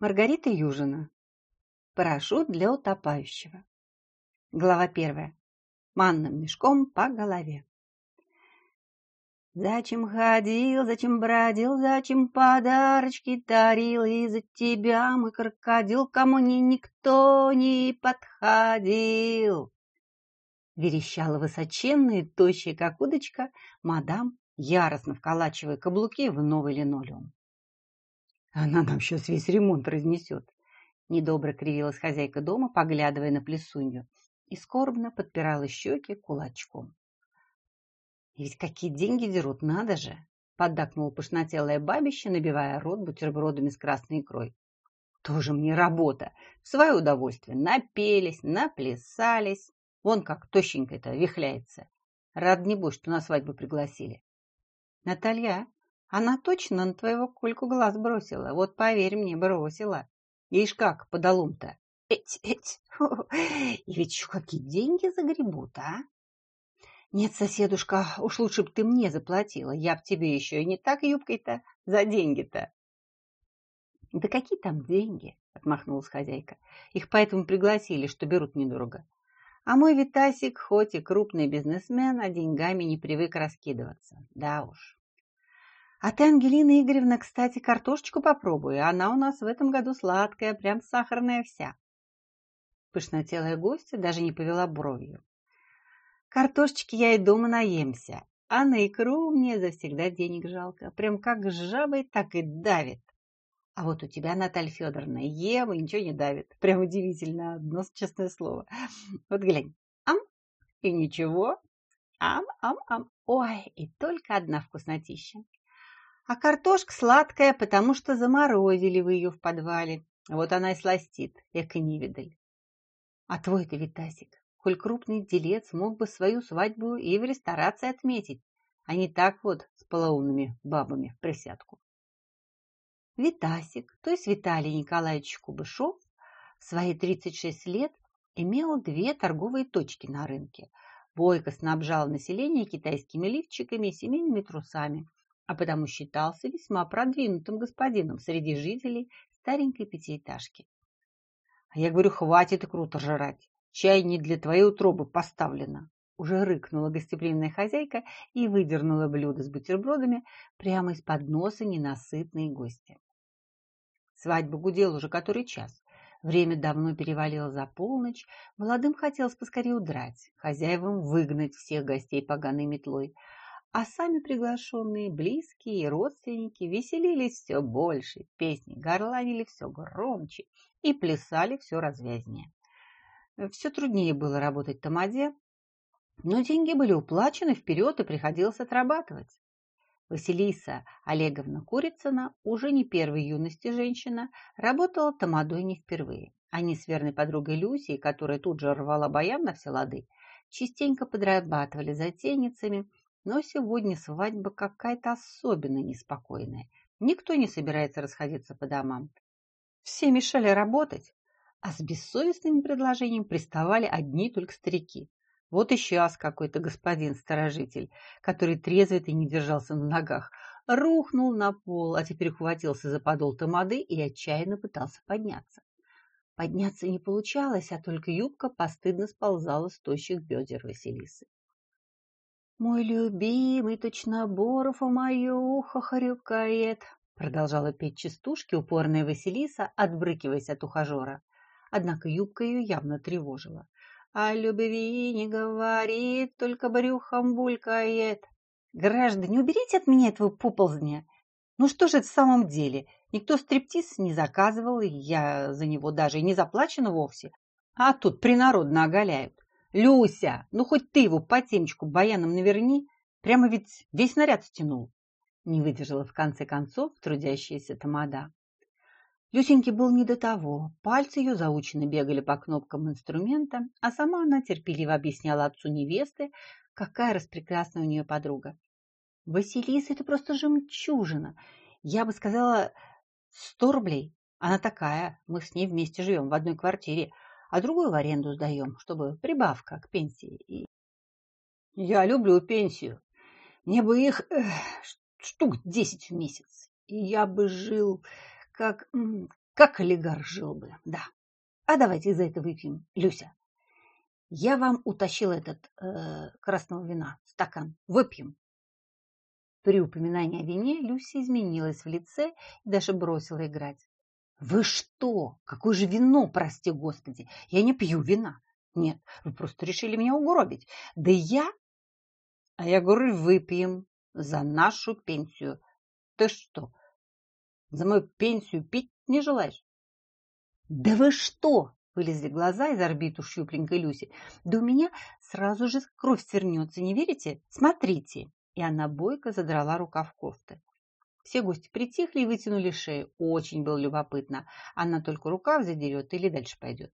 Маргарита Южина. Парашют для утопающего. Глава первая. Манным мешком по голове. Зачем ходил, зачем бродил, зачем подарочки дарил, Из-за тебя, мой крокодил, кому ни никто не подходил. Верещала высоченная, тощая, как удочка, мадам, яростно вколачивая каблуки в новый линолеум. Она нам сейчас весь ремонт разнесет. Недобро кривилась хозяйка дома, поглядывая на плесунью, и скорбно подпирала щеки кулачком. И ведь какие деньги дерут, надо же! Поддакнула пышнотелая бабища, набивая рот бутербродами с красной икрой. Тоже мне работа. В свое удовольствие. Напелись, наплясались. Вон как тощенькая-то вихляется. Рад небось, что на свадьбу пригласили. Наталья, она точно на твоего Кольку глаз бросила. Вот поверь мне, бросила. Ишь как, подолум-то. Эть, эть. И ведь какие деньги загребут, а? Нет, соседушка, уж лучше бы ты мне заплатила. Я б тебе еще и не так юбкой-то за деньги-то. Да какие там деньги? Отмахнулась хозяйка. Их поэтому пригласили, что берут недорого. А мой Витасик, хоть и крупный бизнесмен, а деньгами не привык раскидываться. Да уж. А ты, Ангелина Игоревна, кстати, картошечку попробуй. Она у нас в этом году сладкая, прям сахарная вся. Пышнотелая гостья даже не повела бровью. Картошечки я и дома наемся, а на икру мне завсегда денег жалко. Прям как жабой, так и давит. А вот у тебя, Наталья Федоровна, ем и ничего не давит. Прям удивительно, одно честное слово. Вот глянь, ам, и ничего. Ам, ам, ам. Ой, и только одна вкуснотища. А картошка сладкая, потому что заморозили вы ее в подвале. Вот она и сластит, эко невидаль. А твой-то, Витасик, коль крупный делец мог бы свою свадьбу и в ресторации отметить, а не так вот с полоумными бабами в присядку. Витасик, то есть Виталий Николаевич Кубышов, в свои 36 лет имел две торговые точки на рынке. Бойко снабжал население китайскими лифчиками и семейными трусами, а потому считался весьма продвинутым господином среди жителей старенькой пятиэтажки. А я говорю, хватит и круто жрать. Чай не для твоей утробы поставлено. Уже рыкнула гостеприимная хозяйка и выдернула блюдо с бутербродами прямо из-под носа ненасытной гости. Свадьба гудела уже который час. Время давно перевалило за полночь. Молодым хотелось поскорее удрать, хозяевам выгнать всех гостей поганой метлой – а сами приглашенные, близкие и родственники веселились все больше, песни горланили все громче и плясали все развязнее. Все труднее было работать тамаде, но деньги были уплачены вперед и приходилось отрабатывать. Василиса Олеговна Курицына, уже не первой юности женщина, работала тамадой не впервые. Они с верной подругой Люсией, которая тут же рвала баян на все лады, частенько подрабатывали затейницами – но сегодня свадьба какая-то особенно неспокойная. Никто не собирается расходиться по домам. Все мешали работать, а с бессовестными предложениями приставали одни только старики. Вот и сейчас какой-то господин-сторожитель, который трезвит и не держался на ногах, рухнул на пол, а теперь ухватился за подол тамады и отчаянно пытался подняться. Подняться не получалось, а только юбка постыдно сползала с тощих бедер Василисы. «Мой любимый точно Боров у мое ухо хрюкает», продолжала петь частушки упорная Василиса, отбрыкиваясь от ухажера. Однако юбка ее явно тревожила. «О любви не говорит, только брюхом булькает». «Граждане, уберите от меня этого поползня!» «Ну что же это в самом деле? Никто стриптиз не заказывал, я за него даже и не заплачена вовсе. А тут принародно оголяют. Люся, ну хоть ты его по темечку баяном наверни, прямо ведь весь наряд стянул. Не выдержала в конце концов трудящаяся тамада. Люсеньке был не до того. Пальцы ее заученно бегали по кнопкам инструмента, а сама она терпеливо объясняла отцу невесты, какая распрекрасная у нее подруга. «Василиса, это просто жемчужина. Я бы сказала, сто рублей. Она такая, мы с ней вместе живем в одной квартире а другую в аренду сдаем, чтобы прибавка к пенсии. И... Я люблю пенсию. Мне бы их эх, штук десять в месяц. И я бы жил как... Как олигарх жил бы, да. А давайте за это выпьем, Люся. Я вам утащил этот э, красного вина, стакан. Выпьем. При упоминании о вине Люся изменилась в лице и даже бросила играть. «Вы что? Какое же вино, прости господи! Я не пью вина. Нет, вы просто решили меня угробить. Да я...» «А я говорю, выпьем за нашу пенсию. Ты что, за мою пенсию пить не желаешь?» «Да вы что?» – вылезли глаза из орбит у щупленькой Люси. «Да у меня сразу же кровь свернется, не верите? Смотрите!» И она бойко задрала рукав кофты. Все гости притихли и вытянули шею. Очень было любопытно, она только рукав задерет или дальше пойдет.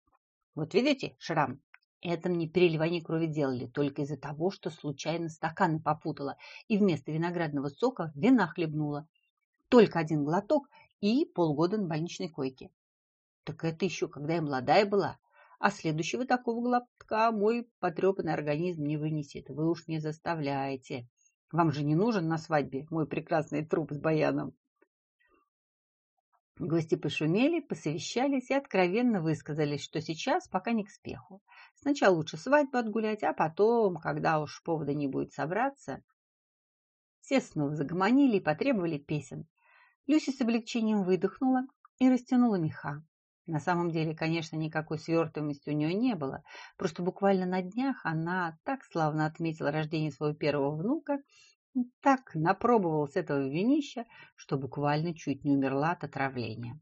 Вот видите, шрам? Это мне переливание крови делали только из-за того, что случайно стаканы попутала и вместо виноградного сока вина хлебнула. Только один глоток и полгода на больничной койке. Так это еще когда я молодая была. А следующего такого глотка мой потрепанный организм не вынесет. Вы уж не заставляете. Вам же не нужен на свадьбе мой прекрасный труп с баяном. Гости пошумели, посовещались и откровенно высказались, что сейчас пока не к спеху. Сначала лучше свадьбу отгулять, а потом, когда уж повода не будет собраться. Все снова загомонили и потребовали песен. Люся с облегчением выдохнула и растянула меха. На самом деле, конечно, никакой свертываемости у нее не было. Просто буквально на днях она так славно отметила рождение своего первого внука, так напробовалась этого винища, что буквально чуть не умерла от отравления.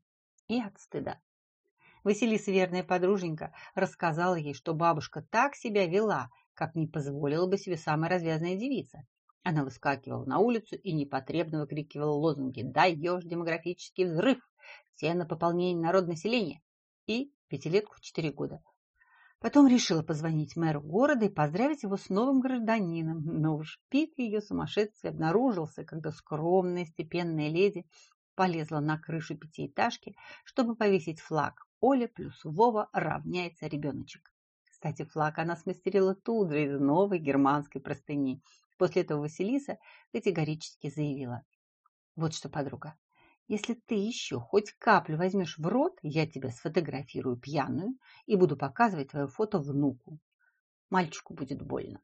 И от стыда. Василиса, верная подруженька, рассказала ей, что бабушка так себя вела, как не позволила бы себе самая развязная девица. Она выскакивала на улицу и непотребно выкрикивала лозунги «Даешь демографический взрыв! Все на пополнение народонаселения и пятилетку в четыре года. Потом решила позвонить мэру города и поздравить его с новым гражданином. Но уж пик ее сумасшествия обнаружился, когда скромная степенная леди полезла на крышу пятиэтажки, чтобы повесить флаг. Оля плюс Вова равняется ребеночек. Кстати, флаг она смастерила тут же из новой германской простыни. После этого Василиса категорически заявила. Вот что, подруга, если ты еще хоть каплю возьмешь в рот, я тебя сфотографирую пьяную и буду показывать твое фото внуку. Мальчику будет больно.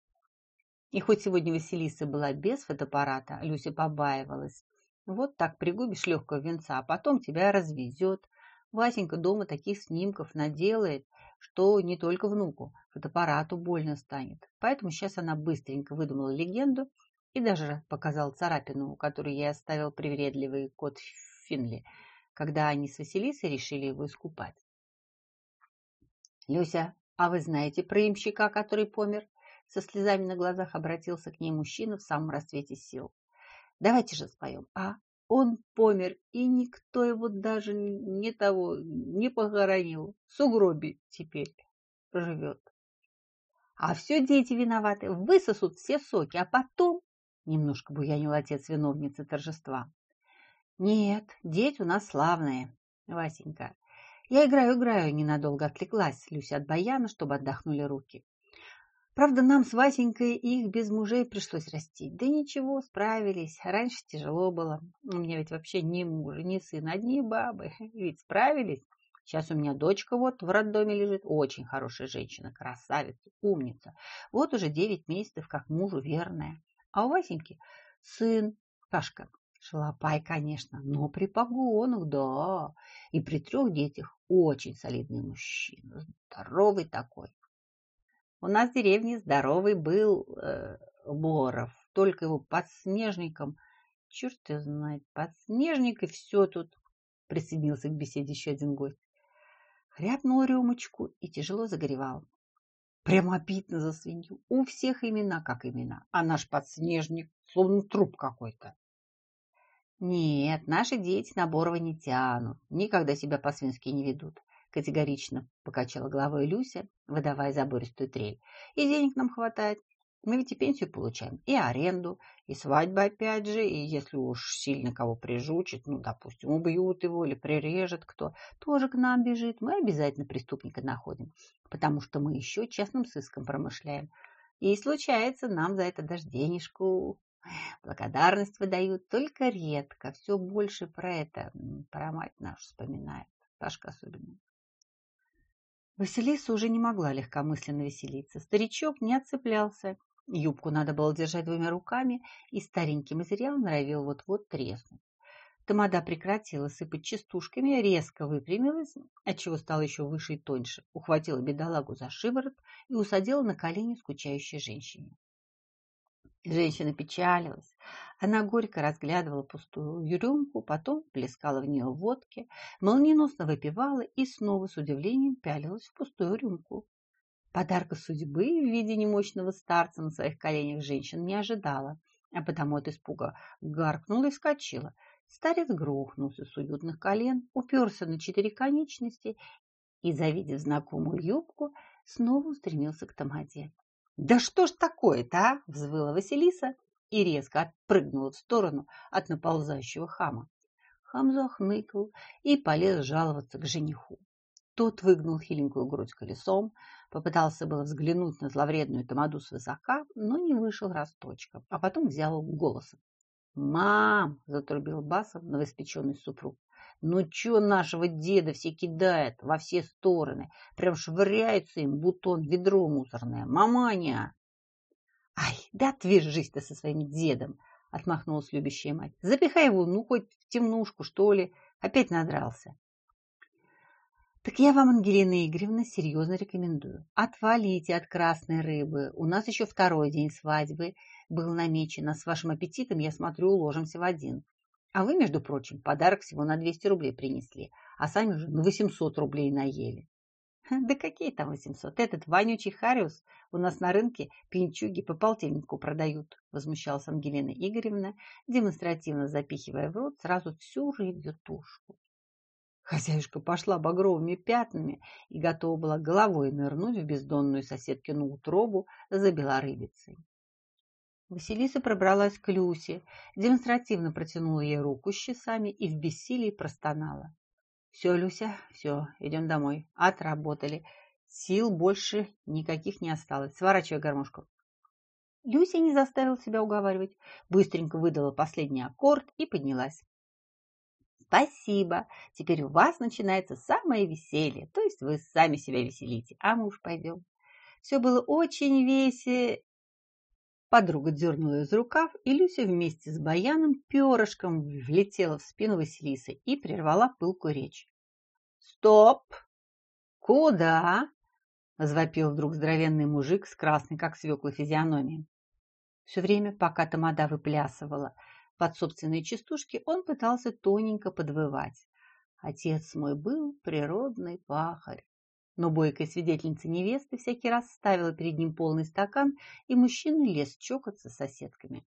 И хоть сегодня Василиса была без фотоаппарата, Люся побаивалась. Вот так пригубишь легкого венца, а потом тебя развезет. Васенька дома таких снимков наделает, что не только внуку, фотоаппарату больно станет. Поэтому сейчас она быстренько выдумала легенду и даже показал царапину, которую ей оставил привередливый кот Финли, когда они с Василисой решили его искупать. «Люся, а вы знаете про имщика, который помер?» Со слезами на глазах обратился к ней мужчина в самом расцвете сил. «Давайте же споем, а? Он помер, и никто его даже не того не похоронил. В сугробе теперь живет. А все дети виноваты, высосут все соки, а потом...» Немножко буянил отец виновницы торжества. Нет, дети у нас славные, Васенька. Я играю, играю, ненадолго отвлеклась Люся от баяна, чтобы отдохнули руки. Правда, нам с Васенькой их без мужей пришлось растить. Да ничего, справились. Раньше тяжело было. У меня ведь вообще ни мужа, ни сына, одни бабы. Ведь справились. Сейчас у меня дочка вот в роддоме лежит. Очень хорошая женщина, красавица, умница. Вот уже девять месяцев, как мужу верная. А у Васеньки сын, Пашка, Шалопай, конечно, но при погонах, да. И при трех детях очень солидный мужчина, здоровый такой. У нас в деревне здоровый был э, Боров, только его подснежником, черт его знает, подснежник и все тут, присоединился к беседе еще один гость. Хряпнул рюмочку и тяжело загоревал. Прямо обидно за свинью. У всех имена как имена, а наш подснежник словно труп какой-то. Нет, наши дети на Борова не тянут, никогда себя по-свински не ведут. Категорично покачала головой Люся, выдавая забористую трель. И денег нам хватает. Мы ведь и пенсию получаем, и аренду, и свадьба опять же, и если уж сильно кого прижучит, ну, допустим, убьют его или прирежет кто, тоже к нам бежит. Мы обязательно преступника находим, потому что мы еще частным сыском промышляем. И случается, нам за это даже денежку Благодарность выдают только редко, все больше про это, про мать нашу вспоминают. Сашка особенно. Василиса уже не могла легкомысленно веселиться. Старичок не отцеплялся. Юбку надо было держать двумя руками, и старенький материал норовил вот-вот треснуть. Тамада прекратила сыпать частушками, резко выпрямилась, отчего стала еще выше и тоньше, ухватила бедолагу за шиворот и усадила на колени скучающей женщине. Женщина печалилась. Она горько разглядывала пустую рюмку, потом плескала в нее водки, молниеносно выпивала и снова с удивлением пялилась в пустую рюмку. Подарка судьбы в виде немощного старца на своих коленях женщин не ожидала, а потому от испуга гаркнула и вскочила. Старец грохнулся с уютных колен, уперся на четыре конечности и, завидев знакомую юбку, снова устремился к тамаде. «Да что ж такое-то, а?» – взвыла Василиса и резко отпрыгнула в сторону от наползающего хама. Хам захныкал и полез жаловаться к жениху. Тот выгнул хиленькую грудь колесом, попытался было взглянуть на зловредную тамаду свысока, но не вышел росточком, а потом взял голосом. «Мам!» – затрубил басом новоспеченный супруг. Ну чё нашего деда все кидает во все стороны, прям швыряется им, будто он ведро мусорное. Маманя! Ай, да отвяжись ты со своим дедом, отмахнулась любящая мать. Запихай его, ну, хоть в темнушку, что ли. Опять надрался. Так я вам, Ангелина Игоревна, серьезно рекомендую. Отвалите от красной рыбы. У нас еще второй день свадьбы был намечен, а с вашим аппетитом, я смотрю, уложимся в один. А вы, между прочим, подарок всего на 200 рублей принесли, а сами уже на 800 рублей наели. Да какие там 800? Этот вонючий Хариус у нас на рынке пинчуги по полтиннику продают, возмущалась Ангелина Игоревна, демонстративно запихивая в рот сразу всю рыбью тушку. Хозяюшка пошла багровыми пятнами и готова была головой нырнуть в бездонную соседкину утробу за белорыбицей. Василиса пробралась к Люсе, демонстративно протянула ей руку с часами и в бессилии простонала. «Все, Люся, все, идем домой. Отработали. Сил больше никаких не осталось. Сворачивай гармошку». Люся не заставила себя уговаривать, быстренько выдала последний аккорд и поднялась. «Спасибо. Теперь у вас начинается самое веселье, то есть вы сами себя веселите, а мы уж пойдем». Все было очень весело Подруга дернула из рукав, и Люся вместе с Баяном перышком влетела в спину Василисы и прервала пылкую речь. «Стоп! Куда?» – завопил вдруг здоровенный мужик с красной, как свекла, физиономией. Все время, пока Тамада выплясывала под собственные частушки, он пытался тоненько подвывать. Отец мой был природный пахарь. Но бойкая свидетельница невесты всякий раз ставила перед ним полный стакан, и мужчина лез чокаться с соседками.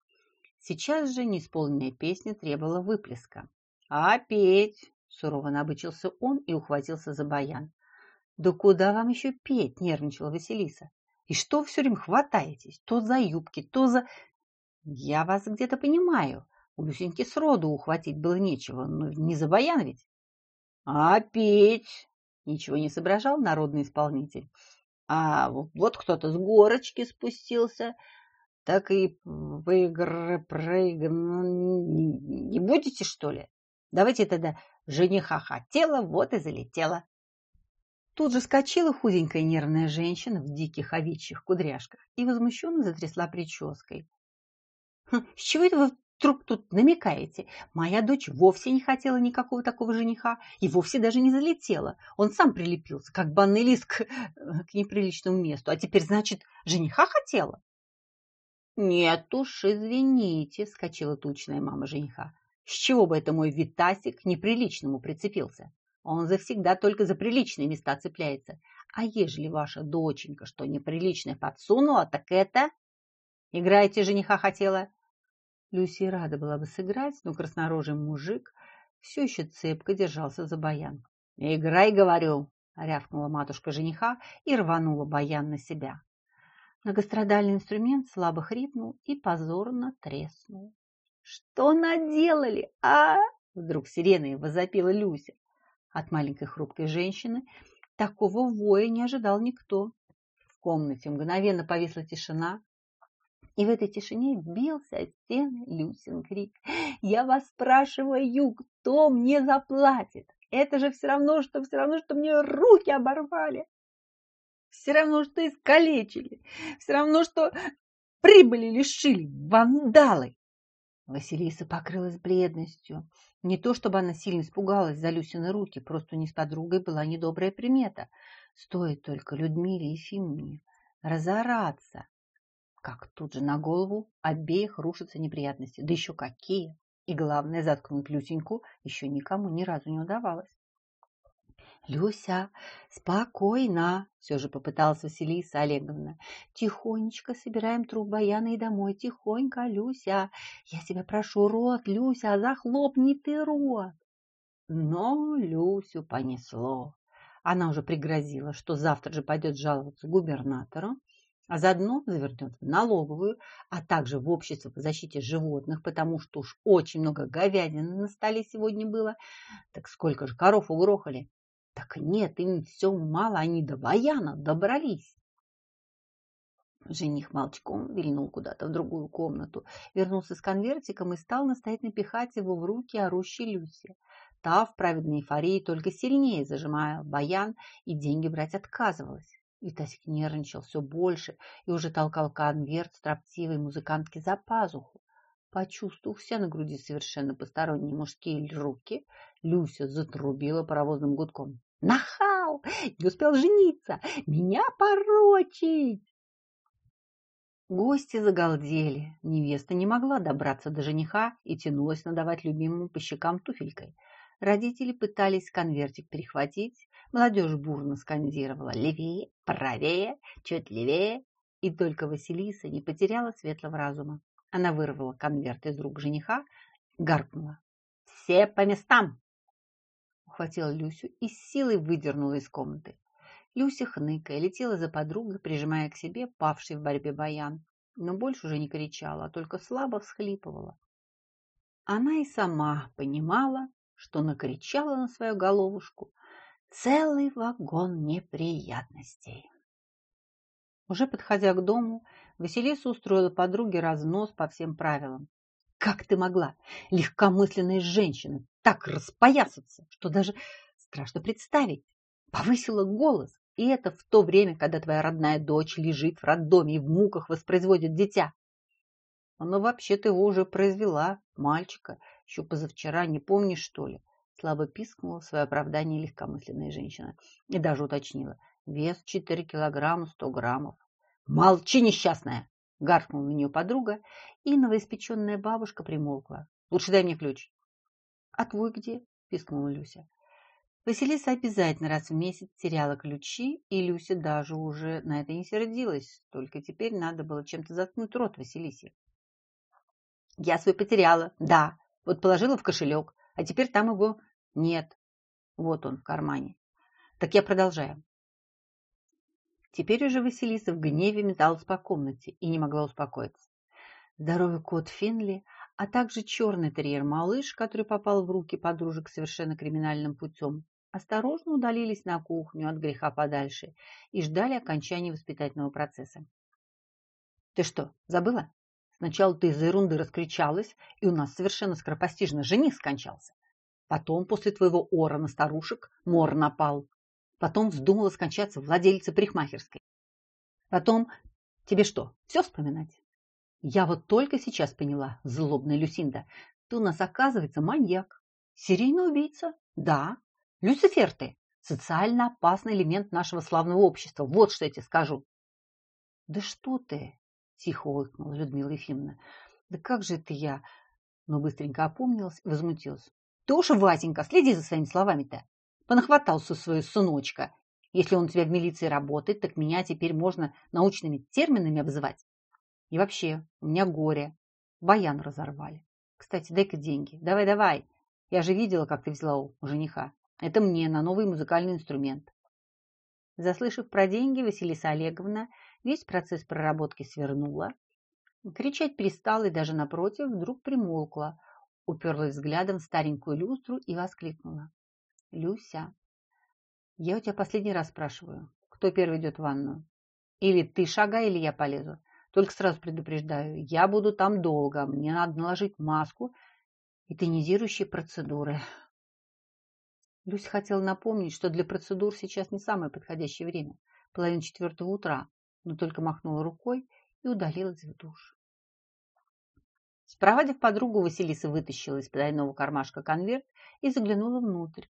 Сейчас же неисполненная песня требовала выплеска. «А петь!» – сурово набычился он и ухватился за баян. «Да куда вам еще петь?» – нервничала Василиса. «И что все время хватаетесь? То за юбки, то за...» «Я вас где-то понимаю. У Люсеньки сроду ухватить было нечего, но не за баян ведь». «А петь!» Ничего не соображал народный исполнитель. А вот кто-то с горочки спустился, так и выигр, проигр... Не будете, что ли? Давайте тогда жениха хотела, вот и залетела. Тут же скочила худенькая нервная женщина в диких овечьих кудряшках и возмущенно затрясла прической. «Хм, «С чего это вы вдруг тут намекаете? Моя дочь вовсе не хотела никакого такого жениха и вовсе даже не залетела. Он сам прилепился, как банный лист к, к неприличному месту. А теперь, значит, жениха хотела? Нет уж, извините, вскочила тучная мама жениха. С чего бы это мой Витасик к неприличному прицепился? Он завсегда только за приличные места цепляется. А ежели ваша доченька что неприличное подсунула, так это... Играйте жениха хотела. Люси рада была бы сыграть, но краснорожий мужик все еще цепко держался за баян. «Играй, говорю!» — рявкнула матушка жениха и рванула баян на себя. Многострадальный инструмент слабо хрипнул и позорно треснул. «Что наделали, а?» — вдруг сиреной возопила Люся. От маленькой хрупкой женщины такого воя не ожидал никто. В комнате мгновенно повисла тишина, и в этой тишине бился от стены Люсин крик. «Я вас спрашиваю, кто мне заплатит? Это же все равно, что все равно, что мне руки оборвали. Все равно, что искалечили. Все равно, что прибыли лишили. Вандалы. Василиса покрылась бледностью. Не то, чтобы она сильно испугалась за Люсины руки, просто не с подругой была недобрая примета. Стоит только Людмиле Ефимовне разораться, как тут же на голову обеих рушатся неприятности. Да еще какие! И главное, заткнуть Люсеньку еще никому ни разу не удавалось. «Люся, спокойно!» – все же попыталась Василиса Олеговна. «Тихонечко собираем труп Баяна и домой. Тихонько, Люся! Я тебя прошу, рот, Люся, захлопни ты рот!» Но Люсю понесло. Она уже пригрозила, что завтра же пойдет жаловаться губернатору, а заодно завернет в налоговую, а также в общество по защите животных, потому что уж очень много говядины на столе сегодня было. Так сколько же коров угрохали? Так нет, им все мало, они до баяна добрались. Жених молчком вильнул куда-то в другую комнату, вернулся с конвертиком и стал настоятельно пихать его в руки орущей Люси. Та в праведной эйфории только сильнее зажимая баян и деньги брать отказывалась. Витасик нервничал все больше и уже толкал конверт строптивой музыкантки за пазуху. Почувствовав все на груди совершенно посторонние мужские руки, Люся затрубила паровозным гудком. «Нахал! Не успел жениться! Меня порочить!» Гости загалдели. Невеста не могла добраться до жениха и тянулась надавать любимому по щекам туфелькой. Родители пытались конвертик перехватить. Молодежь бурно скандировала «левее, правее, чуть левее». И только Василиса не потеряла светлого разума. Она вырвала конверт из рук жениха, гаркнула. «Все по местам!» Ухватила Люсю и с силой выдернула из комнаты. Люся, хныкая, летела за подругой, прижимая к себе павший в борьбе баян, но больше уже не кричала, а только слабо всхлипывала. Она и сама понимала, что накричала на свою головушку целый вагон неприятностей. Уже подходя к дому, Василиса устроила подруге разнос по всем правилам. Как ты могла, легкомысленная женщина, так распоясаться, что даже страшно представить? Повысила голос, и это в то время, когда твоя родная дочь лежит в роддоме и в муках воспроизводит дитя. Она вообще-то его уже произвела, мальчика, еще позавчера, не помнишь, что ли? Слабо пискнула свое оправдание легкомысленная женщина и даже уточнила. Вес 4 килограмма 100 граммов. «Молчи, несчастная!» – гаркнула на нее подруга, и новоиспеченная бабушка примолкла. «Лучше дай мне ключ». «А твой где?» – пискнула Люся. Василиса обязательно раз в месяц теряла ключи, и Люся даже уже на это не сердилась, только теперь надо было чем-то заткнуть рот Василисе. «Я свой потеряла, да, вот положила в кошелек, а теперь там его нет. Вот он в кармане. Так я продолжаю. Теперь уже Василиса в гневе металась по комнате и не могла успокоиться. Здоровый кот Финли, а также черный терьер-малыш, который попал в руки подружек совершенно криминальным путем, осторожно удалились на кухню от греха подальше и ждали окончания воспитательного процесса. «Ты что, забыла?» Сначала ты из-за ерунды раскричалась, и у нас совершенно скоропостижно жених скончался. Потом, после твоего ора на старушек, мор напал. Потом вздумала скончаться владельца парикмахерской. Потом... Тебе что, все вспоминать? Я вот только сейчас поняла, злобная Люсинда, ты у нас, оказывается, маньяк. Серийный убийца? Да. Люцифер ты. Социально опасный элемент нашего славного общества. Вот что я тебе скажу. Да что ты? Тихо ойкнула Людмила Ефимовна. Да как же это я? Но быстренько опомнилась и возмутилась. Ты уж, Васенька, следи за своими словами-то. Понахватался свою сыночка. Если он у тебя в милиции работает, так меня теперь можно научными терминами обзывать. И вообще, у меня горе. Баян разорвали. Кстати, дай-ка деньги. Давай, давай. Я же видела, как ты взяла у жениха. Это мне на новый музыкальный инструмент. Заслышав про деньги, Василиса Олеговна Весь процесс проработки свернула, кричать перестала и даже напротив вдруг примолкла, уперлась взглядом в старенькую люстру и воскликнула. «Люся, я у тебя последний раз спрашиваю, кто первый идет в ванную? Или ты шагай, или я полезу. Только сразу предупреждаю, я буду там долго, мне надо наложить маску и тонизирующие процедуры. Люся хотела напомнить, что для процедур сейчас не самое подходящее время, половина четвертого утра, но только махнула рукой и удалилась в душ. Спровадив подругу, Василиса вытащила из потайного кармашка конверт и заглянула внутрь.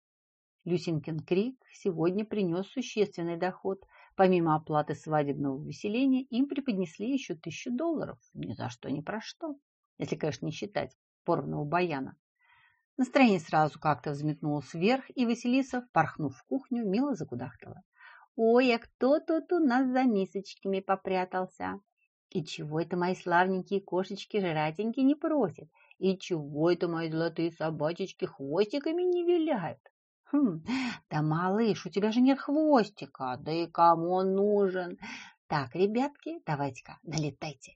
Люсинкин крик сегодня принес существенный доход. Помимо оплаты свадебного выселения, им преподнесли еще тысячу долларов. Ни за что, ни про что. Если, конечно, не считать порванного баяна. Настроение сразу как-то взметнулось вверх, и Василиса, порхнув в кухню, мило закудахтала. «Ой, а кто тут у нас за мисочками попрятался? И чего это мои славненькие кошечки жратенькие не просят? И чего это мои золотые собачечки хвостиками не виляют? Хм, да, малыш, у тебя же нет хвостика, да и кому он нужен? Так, ребятки, давайте-ка, долетайте.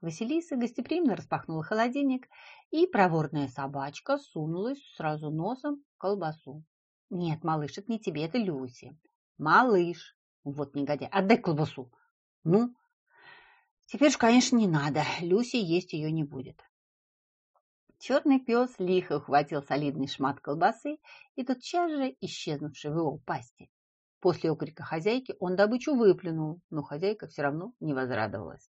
Василиса гостеприимно распахнула холодильник, и проворная собачка сунулась сразу носом в колбасу. Нет, малыш, это не тебе, это Люси. Малыш, вот негодяй, отдай колбасу. Ну, теперь же, конечно, не надо, Люси есть ее не будет. Черный пес лихо ухватил солидный шмат колбасы и тотчас же исчезнувший в его пасти. После окрика хозяйки он добычу выплюнул, но хозяйка все равно не возрадовалась.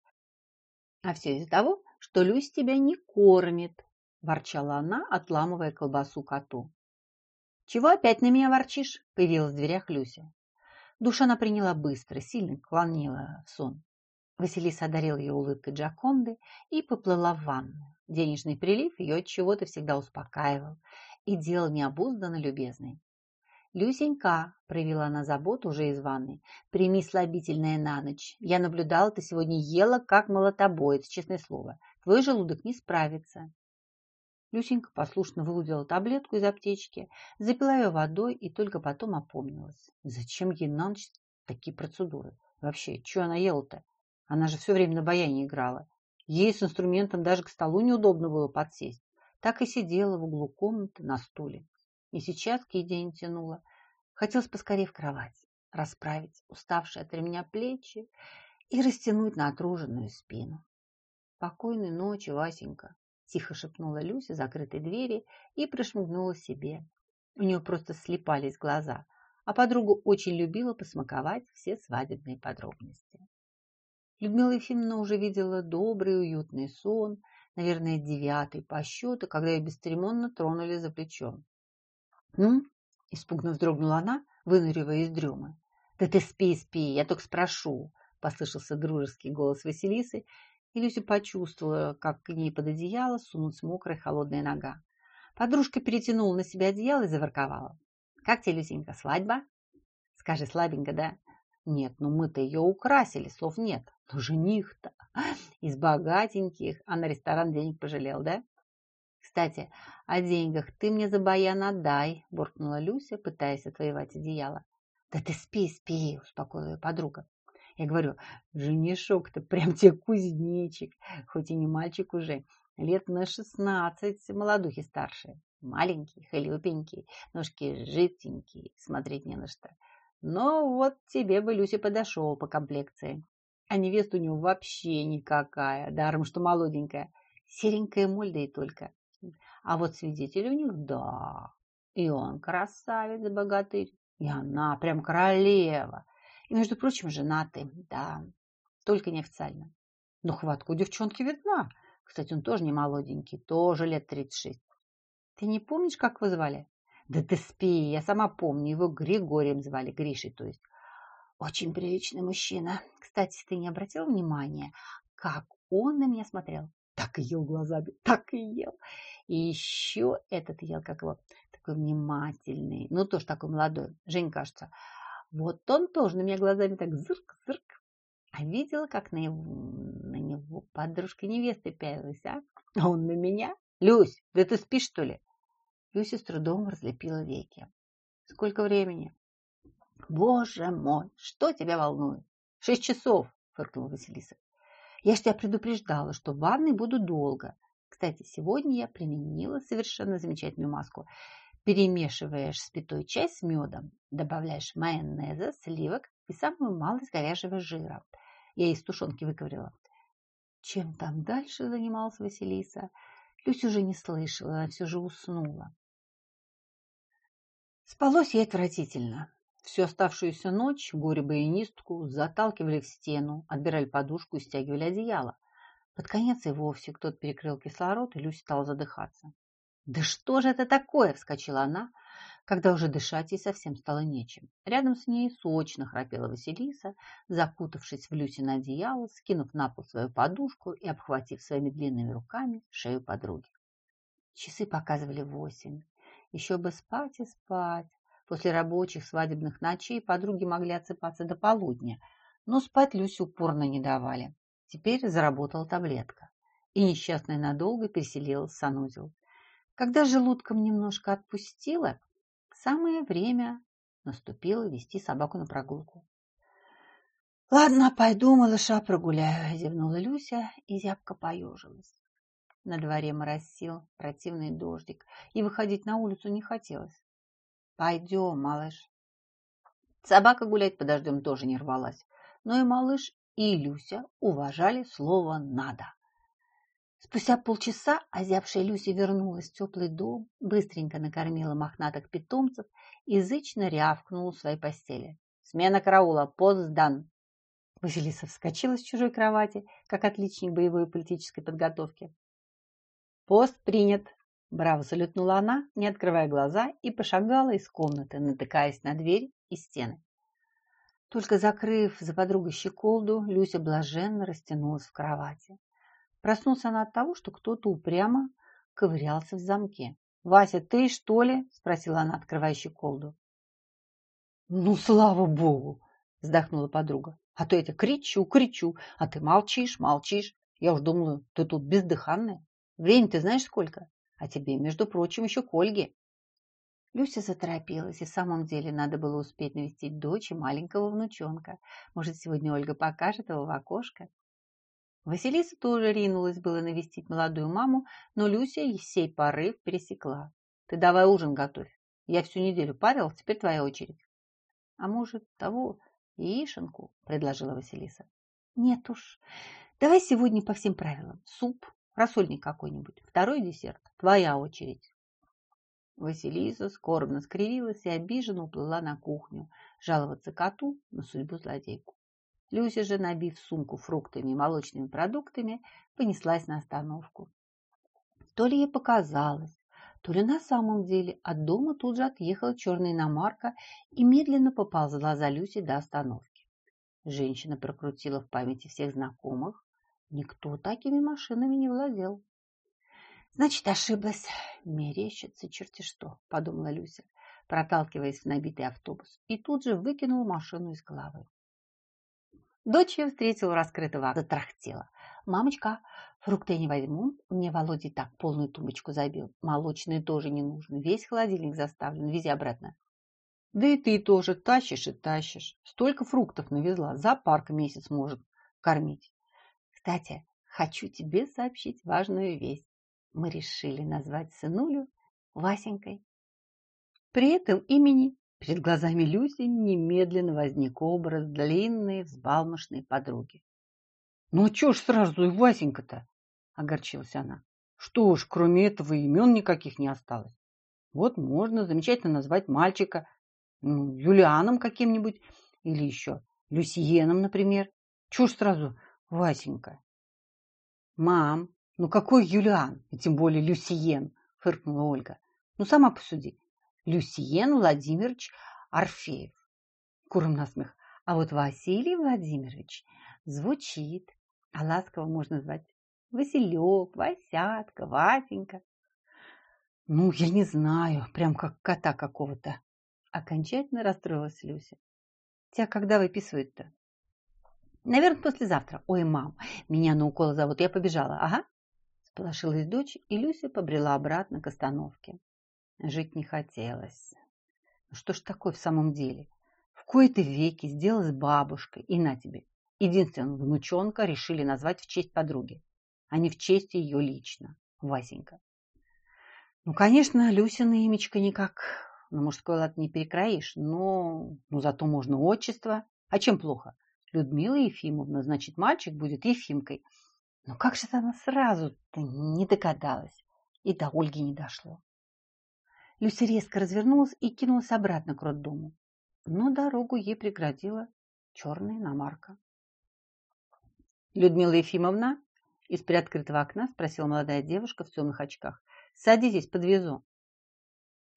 «А все из-за того, что Люсь тебя не кормит», – ворчала она, отламывая колбасу коту. «Чего опять на меня ворчишь?» – появилась в дверях Люся. Душ она приняла быстро, сильно клонила в сон. Василиса одарила ее улыбкой Джаконды и поплыла в ванну. Денежный прилив ее от чего-то всегда успокаивал и делал необузданно любезной. «Люсенька», — проявила она заботу уже из ванной, — «прими слабительное на ночь. Я наблюдала, ты сегодня ела, как молотобоец, честное слово. Твой желудок не справится». Люсенька послушно выудила таблетку из аптечки, запила ее водой и только потом опомнилась. Зачем ей на ночь такие процедуры? Вообще, что она ела-то? Она же все время на баяне играла. Ей с инструментом даже к столу неудобно было подсесть. Так и сидела в углу комнаты на стуле. И сейчас к еде не тянула. Хотелось поскорее в кровать, расправить уставшие от ремня плечи и растянуть натруженную спину. «Спокойной ночи, Васенька!» – тихо шепнула Люся закрытой двери и прошмыгнула себе. У нее просто слепались глаза, а подруга очень любила посмаковать все свадебные подробности. Людмила Ефимовна уже видела добрый уютный сон, наверное, девятый по счету, когда ее бесцеремонно тронули за плечом. «Ну?» – испуганно вздрогнула она, выныривая из дремы. «Да ты спи, спи, я только спрошу», – послышался дружеский голос Василисы, и Люся почувствовала, как к ней под одеяло сунулась мокрая холодная нога. Подружка перетянула на себя одеяло и заворковала. «Как тебе, Люсенька, свадьба?» «Скажи слабенько, да?» «Нет, ну мы-то ее украсили, слов нет. Но жених-то из богатеньких, а на ресторан денег пожалел, да? Кстати, о деньгах ты мне за баян отдай, буркнула Люся, пытаясь отвоевать одеяло. Да ты спи, спи, успокоила ее подруга. Я говорю, женишок-то прям тебе кузнечик, хоть и не мальчик уже, лет на шестнадцать, молодухи старшие. Маленький, хлюпенький, ножки жиденькие, смотреть не на что. Но вот тебе бы Люся подошел по комплекции. А невеста у него вообще никакая, даром что молоденькая. Серенькая мольда и только. А вот свидетель у них, да. И он красавец-богатырь, и она прям королева. И, между прочим, женатый, да, только неофициально. Но хватка у девчонки видна. Кстати, он тоже не молоденький, тоже лет 36. Ты не помнишь, как его звали? Да ты спи, я сама помню, его Григорием звали, Гришей, то есть. Очень приличный мужчина. Кстати, ты не обратил внимания, как он на меня смотрел? Так и ел глазами, так и ел. И еще этот ел, как его, такой внимательный. Ну, тоже такой молодой. Жень, кажется. Вот он тоже на меня глазами так зырк-зырк. А видела, как на, его, на него подружка невесты пялилась, а? А он на меня? Люсь, да ты спишь, что ли? Люся с трудом разлепила веки. Сколько времени? Боже мой, что тебя волнует? Шесть часов, фыркнула Василиса. Я ж тебя предупреждала, что в ванной буду долго. Кстати, сегодня я применила совершенно замечательную маску. Перемешиваешь спитой чай с медом, добавляешь майонеза, сливок и самую малость говяжьего жира. Я из тушенки выковырила. Чем там дальше занималась Василиса? Люся уже не слышала, она все же уснула. Спалось ей отвратительно. Всю оставшуюся ночь горе-баянистку заталкивали в стену, отбирали подушку и стягивали одеяло. Под конец и вовсе кто-то перекрыл кислород, и Люся стала задыхаться. «Да что же это такое?» – вскочила она, когда уже дышать ей совсем стало нечем. Рядом с ней сочно храпела Василиса, закутавшись в Люсино одеяло, скинув на пол свою подушку и обхватив своими длинными руками шею подруги. Часы показывали восемь. Еще бы спать и спать. После рабочих свадебных ночей подруги могли отсыпаться до полудня, но спать Люсе упорно не давали. Теперь заработала таблетка, и несчастная надолго переселилась в санузел. Когда желудком немножко отпустила, самое время наступило вести собаку на прогулку. «Ладно, пойду малыша прогуляю», – зевнула Люся и зябко поежилась. На дворе моросил противный дождик, и выходить на улицу не хотелось. Пойдем, малыш. Собака гулять под дождем тоже не рвалась, но и малыш, и Люся уважали слово «надо». Спустя полчаса озябшая Люся вернулась в теплый дом, быстренько накормила мохнатых питомцев и зычно рявкнула в своей постели. «Смена караула! Пост сдан!» Василиса вскочила с чужой кровати, как отличник боевой и политической подготовки. «Пост принят!» Браво салютнула она, не открывая глаза, и пошагала из комнаты, натыкаясь на дверь и стены. Только закрыв за подругой щеколду, Люся блаженно растянулась в кровати. Проснулся она от того, что кто-то упрямо ковырялся в замке. «Вася, ты что ли?» – спросила она, открывая щеколду. «Ну, слава богу!» – вздохнула подруга. «А то я тебе кричу, кричу, а ты молчишь, молчишь. Я уж думаю, ты тут бездыханная. Время ты знаешь сколько? А тебе, между прочим, еще к Ольге. Люся заторопилась, и в самом деле надо было успеть навестить дочь и маленького внучонка. Может, сегодня Ольга покажет его в окошко? Василиса тоже ринулась было навестить молодую маму, но Люся сей порыв пересекла. «Ты давай ужин готовь. Я всю неделю парил, теперь твоя очередь». «А может, того, яишенку?» – предложила Василиса. «Нет уж, давай сегодня по всем правилам. Суп, Рассольник какой-нибудь. Второй десерт. Твоя очередь. Василиса скорбно скривилась и обиженно уплыла на кухню, жаловаться коту на судьбу злодейку. Люся же, набив сумку фруктами и молочными продуктами, понеслась на остановку. То ли ей показалось, то ли на самом деле от дома тут же отъехала черная иномарка и медленно поползла за Люсей до остановки. Женщина прокрутила в памяти всех знакомых, Никто такими машинами не владел. Значит, ошиблась. Мерещится черти что, подумала Люся, проталкиваясь в набитый автобус, и тут же выкинула машину из головы. Дочь ее встретила раскрытого, затрахтела. «Мамочка, фрукты не возьму. Мне Володя так полную тумбочку забил. Молочные тоже не нужны. Весь холодильник заставлен. Вези обратно». «Да и ты тоже тащишь и тащишь. Столько фруктов навезла. Зоопарк месяц может кормить». Кстати, хочу тебе сообщить важную весть. Мы решили назвать сынулю Васенькой. При этом имени перед глазами Люси немедленно возник образ длинной взбалмошной подруги. «Ну чё ж сразу и Васенька-то?» – огорчилась она. «Что ж, кроме этого имен никаких не осталось. Вот можно замечательно назвать мальчика ну, Юлианом каким-нибудь или еще Люсьеном, например. Чё ж сразу Васенька. Мам, ну какой Юлиан, и тем более Люсиен, фыркнула Ольга. Ну сама посуди. Люсиен Владимирович Орфеев. Куром насмех. А вот Василий Владимирович звучит, а ласково можно звать Василек, Васятка, Васенька. Ну, я не знаю, прям как кота какого-то. Окончательно расстроилась Люся. Тебя когда выписывают-то? Наверное, послезавтра. Ой, мам, меня на укол зовут, я побежала. Ага. Сполошилась дочь, и Люся побрела обратно к остановке. Жить не хотелось. Ну что ж такое в самом деле? В кои-то веки сделалась бабушкой, и на тебе. Единственного внучонка решили назвать в честь подруги, а не в честь ее лично, Васенька. Ну, конечно, Люсина имечко никак на мужской лад не перекроишь, но, но зато можно отчество. А чем плохо? Людмила Ефимовна, значит, мальчик будет Ефимкой. Но как же она сразу-то не догадалась и до Ольги не дошло. Люся резко развернулась и кинулась обратно к роддому. Но дорогу ей преградила черная иномарка. «Людмила Ефимовна?» Из приоткрытого окна спросила молодая девушка в темных очках. «Садитесь, подвезу».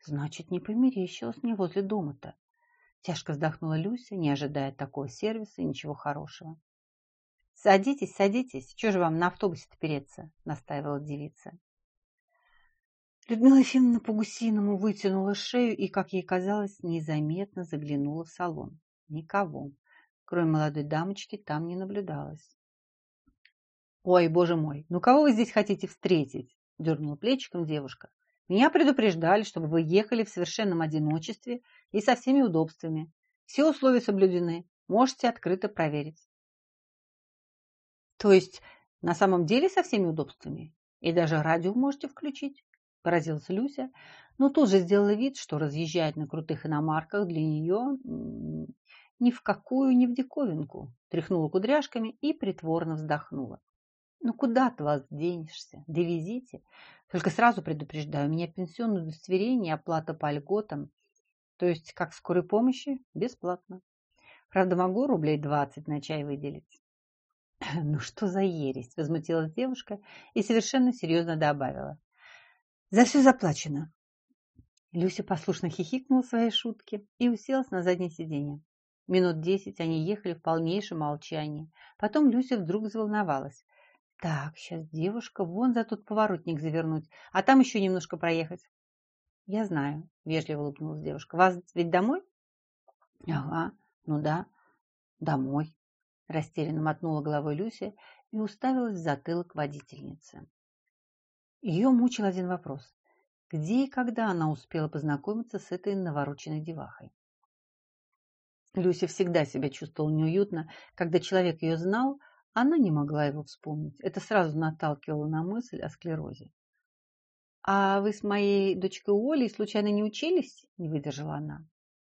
Значит, не померещилась мне возле дома-то. Тяжко вздохнула Люся, не ожидая такого сервиса и ничего хорошего. «Садитесь, садитесь. Чего же вам на автобусе-то переться?» – настаивала девица. Людмила Ефимовна по-гусиному вытянула шею и, как ей казалось, незаметно заглянула в салон. Никого, кроме молодой дамочки, там не наблюдалось. «Ой, боже мой, ну кого вы здесь хотите встретить?» – дернула плечиком девушка. «Меня предупреждали, чтобы вы ехали в совершенном одиночестве и со всеми удобствами. Все условия соблюдены, можете открыто проверить». «То есть на самом деле со всеми удобствами? И даже радио можете включить?» поразилась Люся, но тут же сделала вид, что разъезжать на крутых иномарках для нее ни в какую, ни в диковинку. Тряхнула кудряшками и притворно вздохнула. Ну куда ты вас денешься? Довезите. Только сразу предупреждаю, у меня пенсионное удостоверение оплата по льготам. То есть, как скорой помощи, бесплатно. Правда, могу рублей двадцать на чай выделить. Ну что за ересь, возмутилась девушка и совершенно серьезно добавила. За все заплачено. Люся послушно хихикнула своей шутке и уселась на заднее сиденье. Минут десять они ехали в полнейшем молчании. Потом Люся вдруг заволновалась. Так, сейчас девушка вон за тот поворотник завернуть, а там еще немножко проехать. Я знаю, вежливо улыбнулась девушка. Вас ведь домой? Ага, ну да, домой. Растерянно мотнула головой Люся и уставилась в затылок водительницы. Ее мучил один вопрос. Где и когда она успела познакомиться с этой навороченной девахой? Люся всегда себя чувствовала неуютно, когда человек ее знал, она не могла его вспомнить. Это сразу наталкивало на мысль о склерозе. «А вы с моей дочкой Олей случайно не учились?» – не выдержала она.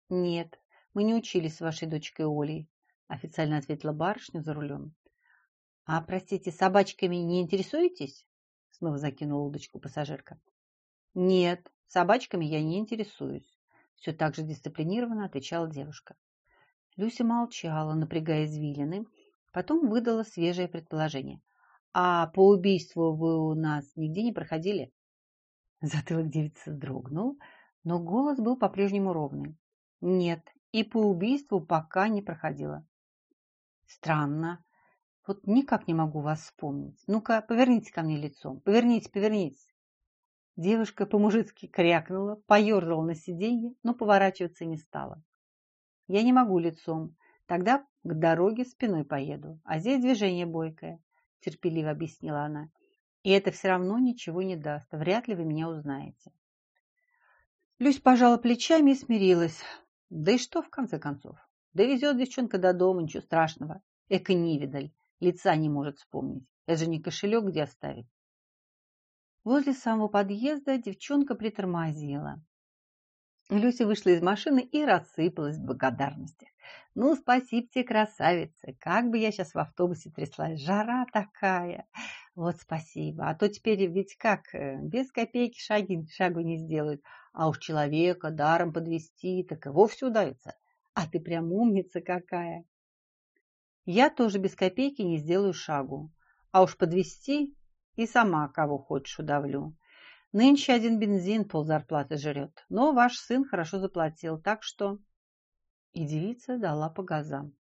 «Нет, мы не учились с вашей дочкой Олей», – официально ответила барышня за рулем. «А, простите, собачками не интересуетесь?» Снова закинула удочку пассажирка. Нет, собачками я не интересуюсь. Все так же дисциплинированно отвечала девушка. Люся молчала, напрягая извилины, потом выдала свежее предположение. «А по убийству вы у нас нигде не проходили?» Затылок девицы дрогнул, но голос был по-прежнему ровный. «Нет, и по убийству пока не проходила». «Странно. Вот никак не могу вас вспомнить. Ну-ка, поверните ко мне лицом. Поверните, повернитесь. Девушка по-мужицки крякнула, поерзала на сиденье, но поворачиваться не стала. Я не могу лицом. Тогда к дороге спиной поеду. А здесь движение бойкое, терпеливо объяснила она. И это все равно ничего не даст. Вряд ли вы меня узнаете. Люсь пожала плечами и смирилась. Да и что в конце концов? Довезет девчонка до дома, ничего страшного. Эко невидаль. Лица не может вспомнить. Это же не кошелек, где оставить. Возле самого подъезда девчонка притормозила. Люся вышла из машины и рассыпалась в благодарностях. «Ну, спасибо тебе, красавица! Как бы я сейчас в автобусе тряслась! Жара такая! Вот спасибо! А то теперь ведь как, э, без копейки шаги, шагу не сделают, а уж человека даром подвести так и вовсе удается. А ты прям умница какая!» Я тоже без копейки не сделаю шагу. А уж подвести и сама кого хочешь удавлю. Нынче один бензин пол зарплаты жрет. Но ваш сын хорошо заплатил, так что... И девица дала по газам.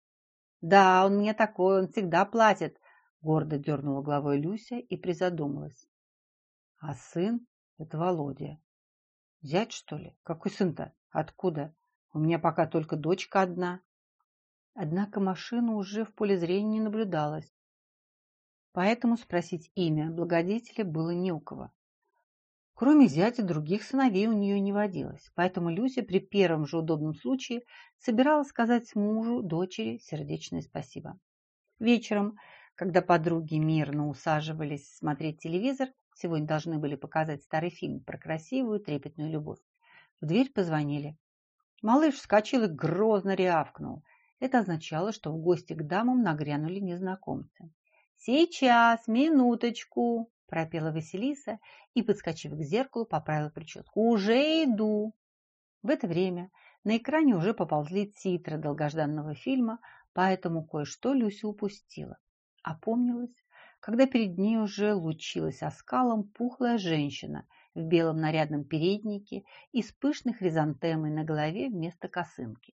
Да, он мне такой, он всегда платит. Гордо дернула головой Люся и призадумалась. А сын – это Володя. Зять, что ли? Какой сын-то? Откуда? У меня пока только дочка одна. Однако машина уже в поле зрения не наблюдалась. Поэтому спросить имя благодетеля было не у кого. Кроме зятя, других сыновей у нее не водилось, поэтому Люся при первом же удобном случае собиралась сказать мужу, дочери сердечное спасибо. Вечером, когда подруги мирно усаживались смотреть телевизор, сегодня должны были показать старый фильм про красивую трепетную любовь, в дверь позвонили. Малыш вскочил и грозно рявкнул. Это означало, что в гости к дамам нагрянули незнакомцы. «Сейчас, минуточку!» – пропела Василиса и, подскочив к зеркалу, поправила прическу. «Уже иду!» В это время на экране уже поползли титры долгожданного фильма, поэтому кое-что Люся упустила. Опомнилась, когда перед ней уже лучилась оскалом пухлая женщина в белом нарядном переднике и с пышной хризантемой на голове вместо косынки.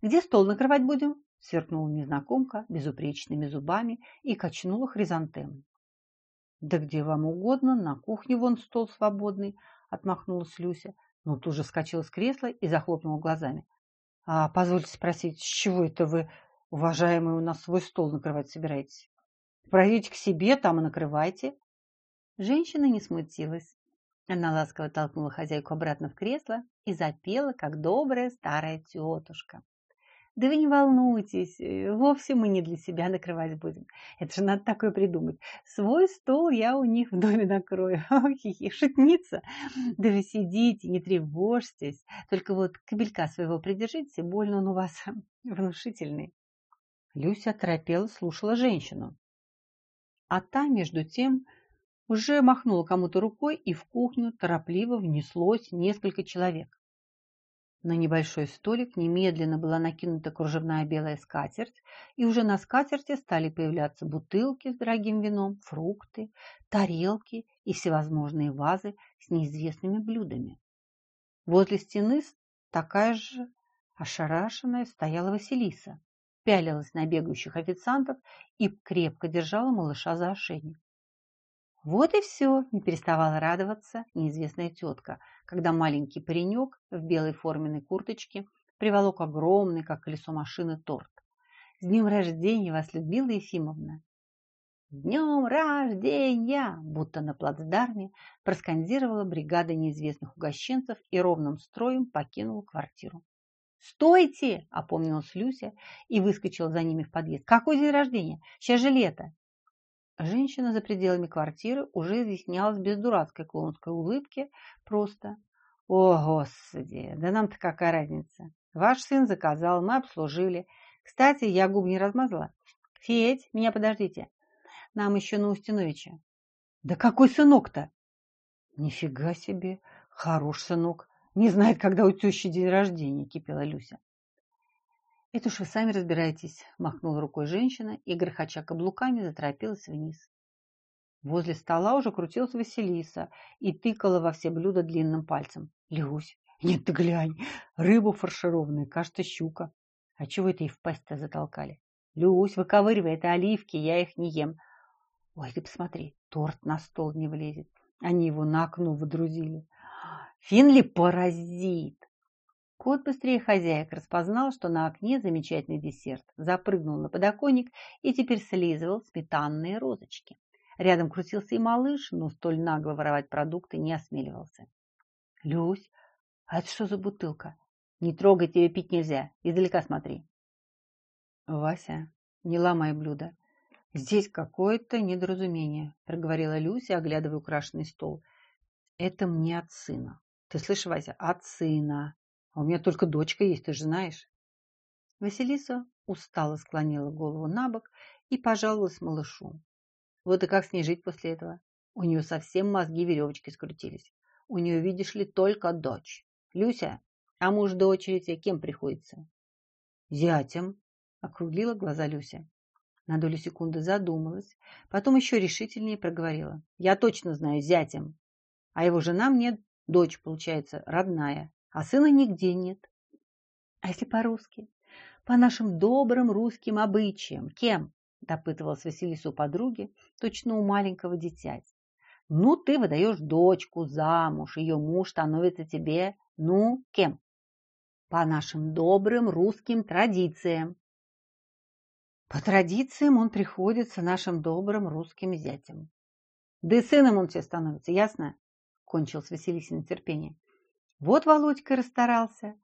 «Где стол накрывать будем?» – сверкнула незнакомка безупречными зубами и качнула хризантему. «Да где вам угодно, на кухне вон стол свободный», – отмахнулась Люся, но тут же вскочила с кресла и захлопнула глазами. «А позвольте спросить, с чего это вы, уважаемый, у нас свой стол накрывать собираетесь? Пройдите к себе, там и накрывайте». Женщина не смутилась. Она ласково толкнула хозяйку обратно в кресло и запела, как добрая старая тетушка. Да вы не волнуйтесь, э, вовсе мы не для себя накрывать будем. Это же надо такое придумать. Свой стол я у них в доме накрою. Хихи, шутница. Да вы сидите, не тревожьтесь. Только вот кабелька своего придержите, больно он у вас внушительный. Люся торопела, слушала женщину. А та, между тем, уже махнула кому-то рукой, и в кухню торопливо внеслось несколько человек. На небольшой столик немедленно была накинута кружевная белая скатерть, и уже на скатерти стали появляться бутылки с дорогим вином, фрукты, тарелки и всевозможные вазы с неизвестными блюдами. Возле стены такая же ошарашенная стояла Василиса, пялилась на бегающих официантов и крепко держала малыша за ошейник. Вот и все, не переставала радоваться неизвестная тетка, когда маленький паренек в белой форменной курточке приволок огромный, как колесо машины, торт. «С днем рождения вас, Людмила Ефимовна!» днем рождения!» Будто на плацдарме проскандировала бригада неизвестных угощенцев и ровным строем покинула квартиру. «Стойте!» – опомнилась Люся и выскочила за ними в подъезд. «Какой день рождения? Сейчас же лето!» Женщина за пределами квартиры уже изъяснялась без дурацкой клоунской улыбки, просто «О, Господи, да нам-то какая разница? Ваш сын заказал, мы обслужили. Кстати, я губ не размазала. Федь, меня подождите. Нам еще на Устиновича». «Да какой сынок-то?» «Нифига себе, хорош сынок. Не знает, когда у тещи день рождения», – кипела Люся. «Это уж вы сами разбирайтесь», – махнула рукой женщина и, грохоча каблуками, заторопилась вниз. Возле стола уже крутилась Василиса и тыкала во все блюда длинным пальцем. «Люсь, нет ты глянь, рыбу фаршированную, кажется, щука. А чего это и в пасть-то затолкали? Люсь, выковыривай, это оливки, я их не ем. Ой, ты посмотри, торт на стол не влезет. Они его на окно выдрузили. Финли паразит! Кот быстрее хозяек распознал, что на окне замечательный десерт, запрыгнул на подоконник и теперь слизывал сметанные розочки. Рядом крутился и малыш, но столь нагло воровать продукты не осмеливался. — Люсь, а это что за бутылка? Не трогай, тебе пить нельзя. Издалека смотри. — Вася, не ломай блюдо. Здесь какое-то недоразумение, проговорила Люся, оглядывая украшенный стол. Это мне от сына. Ты слышишь, Вася, от сына. А у меня только дочка есть, ты же знаешь. Василиса устало склонила голову на бок и пожаловалась малышу. Вот и как с ней жить после этого? У нее совсем мозги веревочки скрутились. У нее, видишь ли, только дочь. Люся, а муж дочери тебе кем приходится? Зятем, округлила глаза Люся. На долю секунды задумалась, потом еще решительнее проговорила. Я точно знаю, зятем. А его жена мне дочь, получается, родная а сына нигде нет. А если по-русски? По нашим добрым русским обычаям. Кем? Допытывалась Василиса у подруги, точно у маленького дитяти. Ну, ты выдаешь дочку замуж, ее муж становится тебе, ну, кем? По нашим добрым русским традициям. По традициям он приходится нашим добрым русским зятям. Да и сыном он тебе становится, ясно? Кончилось Василисина терпение. Вот Володька расстарался.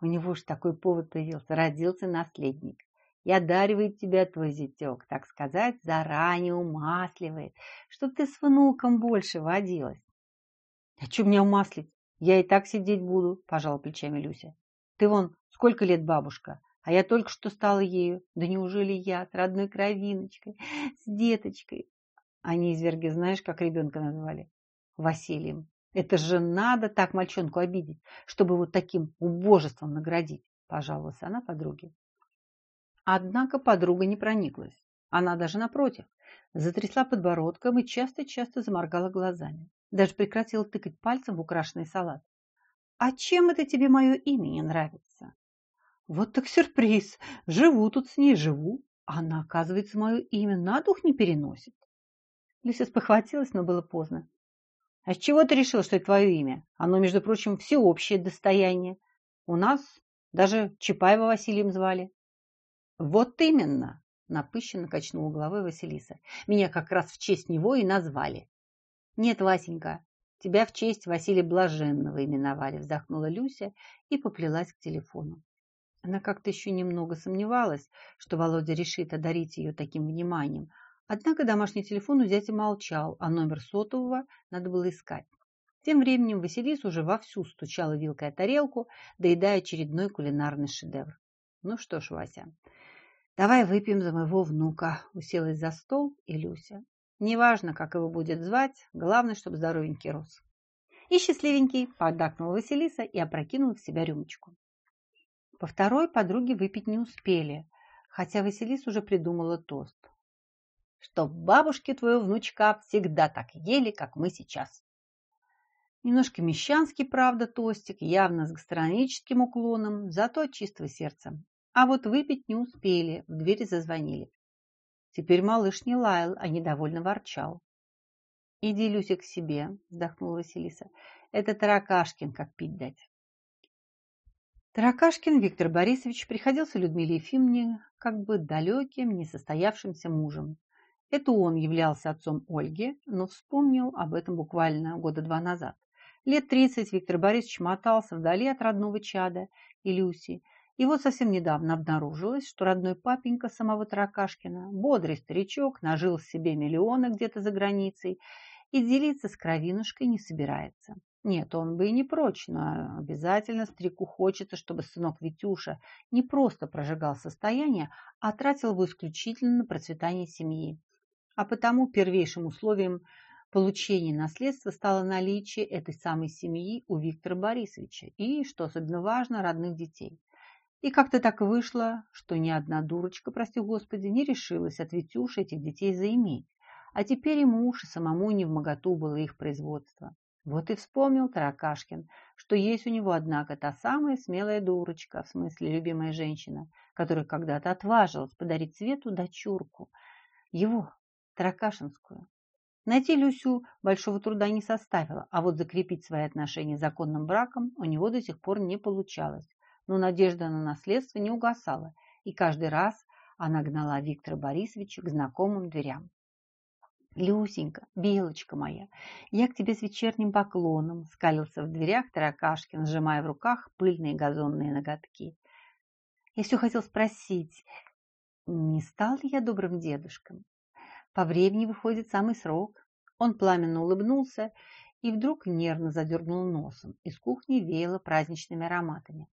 У него уж такой повод появился. Родился наследник. И одаривает тебя твой зятек, так сказать, заранее умасливает, чтоб ты с внуком больше водилась. — А что мне умаслить? Я и так сидеть буду, — пожал плечами Люся. — Ты вон, сколько лет бабушка, а я только что стала ею. Да неужели я с родной кровиночкой, с деточкой? Они, изверги, знаешь, как ребенка назвали? Василием. Это же надо так мальчонку обидеть, чтобы вот таким убожеством наградить, пожаловалась она подруге. Однако подруга не прониклась. Она даже напротив, затрясла подбородком и часто-часто заморгала глазами. Даже прекратила тыкать пальцем в украшенный салат. «А чем это тебе мое имя не нравится?» «Вот так сюрприз! Живу тут с ней, живу. Она, оказывается, мое имя на дух не переносит». Люся спохватилась, но было поздно. «А с чего ты решил, что это твое имя? Оно, между прочим, всеобщее достояние. У нас даже Чапаева Василием звали». «Вот именно!» – напыщенно качнула головой Василиса. «Меня как раз в честь него и назвали». «Нет, Васенька, тебя в честь Василия Блаженного именовали», – вздохнула Люся и поплелась к телефону. Она как-то еще немного сомневалась, что Володя решит одарить ее таким вниманием. Однако домашний телефон у зятя молчал, а номер сотового надо было искать. Тем временем Василиса уже вовсю стучала вилкой о тарелку, доедая очередной кулинарный шедевр. Ну что ж, Вася, «Давай выпьем за моего внука», – уселась за стол и Люся. «Неважно, как его будет звать, главное, чтобы здоровенький рос». «И счастливенький», – поддакнула Василиса и опрокинула в себя рюмочку. По второй подруги выпить не успели, хотя Василиса уже придумала тост. «Чтоб бабушки твоего внучка всегда так ели, как мы сейчас». Немножко мещанский, правда, тостик, явно с гастрономическим уклоном, зато от чистого сердца. А вот выпить не успели, в двери зазвонили. Теперь малыш не лаял, а недовольно ворчал. «Иди, Люся, к себе», – вздохнула Василиса. «Это Таракашкин, как пить дать». Таракашкин Виктор Борисович приходился Людмиле Ефимовне как бы далеким, несостоявшимся мужем. Это он являлся отцом Ольги, но вспомнил об этом буквально года два назад. Лет тридцать Виктор Борисович мотался вдали от родного чада и Люси, и вот совсем недавно обнаружилось, что родной папенька самого Таракашкина, бодрый старичок, нажил себе миллионы где-то за границей и делиться с кровинушкой не собирается. Нет, он бы и не прочь, но обязательно старику хочется, чтобы сынок Витюша не просто прожигал состояние, а тратил его исключительно на процветание семьи. А потому первейшим условием получения наследства стало наличие этой самой семьи у Виктора Борисовича и, что особенно важно, родных детей – и как-то так вышло, что ни одна дурочка, прости господи, не решилась от Витюши этих детей заиметь. А теперь ему уж и самому не в моготу было их производство. Вот и вспомнил Таракашкин, что есть у него, однако, та самая смелая дурочка, в смысле любимая женщина, которая когда-то отважилась подарить Свету дочурку. Его, Таракашинскую. Найти Люсю большого труда не составило, а вот закрепить свои отношения законным браком у него до сих пор не получалось но надежда на наследство не угасала, и каждый раз она гнала Виктора Борисовича к знакомым дверям. «Люсенька, белочка моя, я к тебе с вечерним поклоном», скалился в дверях Таракашкин, сжимая в руках пыльные газонные ноготки. «Я все хотел спросить, не стал ли я добрым дедушком? По времени выходит самый срок». Он пламенно улыбнулся и вдруг нервно задернул носом. Из кухни веяло праздничными ароматами.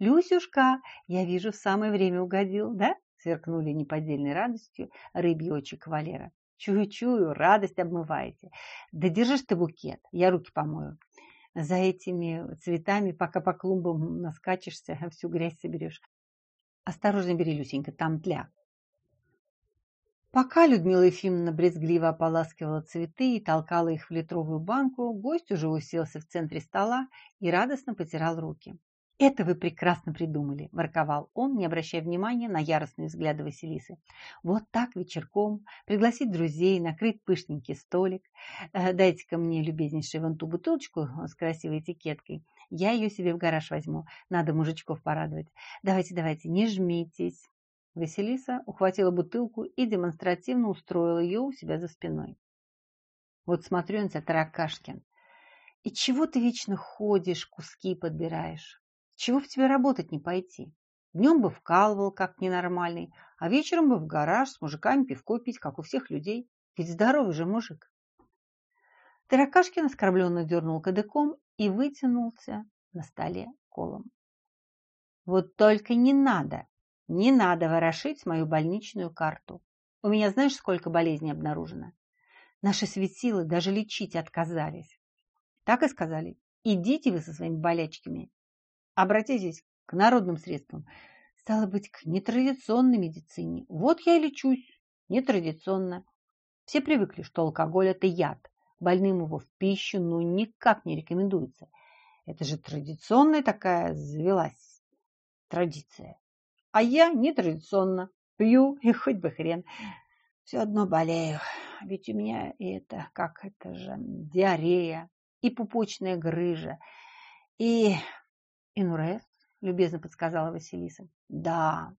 «Люсюшка, я вижу, в самое время угодил, да?» сверкнули неподдельной радостью рыбьи очи кавалера. «Чую-чую, радость обмываете. Да держишь ты букет, я руки помою. За этими цветами, пока по клумбам наскачешься, всю грязь соберешь. Осторожно бери, Люсенька, там тля». Пока Людмила Ефимовна брезгливо ополаскивала цветы и толкала их в литровую банку, гость уже уселся в центре стола и радостно потирал руки. «Это вы прекрасно придумали», – ворковал он, не обращая внимания на яростные взгляды Василисы. «Вот так вечерком пригласить друзей, накрыть пышненький столик. Э, дайте-ка мне, любезнейшую, вон ту бутылочку с красивой этикеткой. Я ее себе в гараж возьму. Надо мужичков порадовать. Давайте, давайте, не жмитесь». Василиса ухватила бутылку и демонстративно устроила ее у себя за спиной. «Вот смотрю на тебя, Таракашкин, и чего ты вечно ходишь, куски подбираешь?» Чего в тебе работать не пойти? Днем бы вкалывал, как ненормальный, а вечером бы в гараж с мужиками пивко пить, как у всех людей. Ведь здоровый же мужик. Таракашкин оскорбленно дернул кадыком и вытянулся на столе колом. Вот только не надо, не надо ворошить мою больничную карту. У меня знаешь, сколько болезней обнаружено? Наши светилы даже лечить отказались. Так и сказали, идите вы со своими болячками, обратитесь к народным средствам, стало быть, к нетрадиционной медицине. Вот я и лечусь, нетрадиционно. Все привыкли, что алкоголь – это яд, больным его в пищу, но никак не рекомендуется. Это же традиционная такая завелась традиция. А я нетрадиционно пью, и хоть бы хрен. Все одно болею. Ведь у меня это, как это же, диарея и пупочная грыжа, и инурез, любезно подсказала Василиса. Да,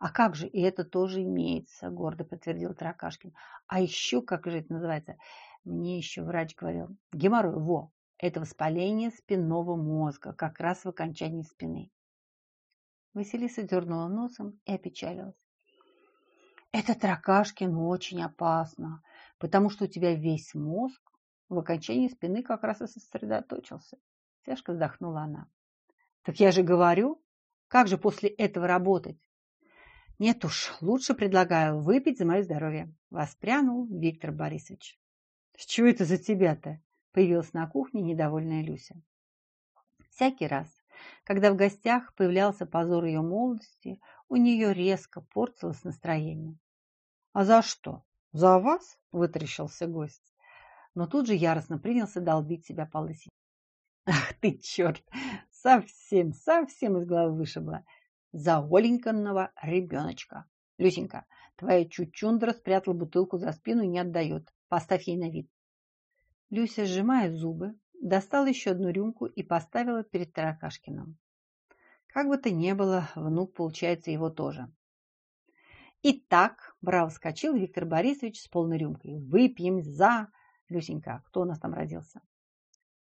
а как же, и это тоже имеется, гордо подтвердил Таракашкин. А еще, как же это называется, мне еще врач говорил, геморрой, во, это воспаление спинного мозга, как раз в окончании спины. Василиса дернула носом и опечалилась. Это Таракашкин очень опасно, потому что у тебя весь мозг в окончании спины как раз и сосредоточился. Тяжко вздохнула она. Так я же говорю, как же после этого работать? Нет уж, лучше предлагаю выпить за мое здоровье. Воспрянул Виктор Борисович. С чего это за тебя-то? Появилась на кухне недовольная Люся. Всякий раз, когда в гостях появлялся позор ее молодости, у нее резко портилось настроение. «А за что? За вас?» – вытрящился гость но тут же яростно принялся долбить себя по лысине. «Ах ты, черт! Совсем, совсем из головы вышибла! За Оленьканного ребеночка! Люсенька, твоя чучундра спрятала бутылку за спину и не отдает. Поставь ей на вид!» Люся, сжимая зубы, достала еще одну рюмку и поставила перед Таракашкиным. Как бы то ни было, внук, получается, его тоже. «Итак», – браво вскочил Виктор Борисович с полной рюмкой, – «выпьем за Люсенька, кто у нас там родился?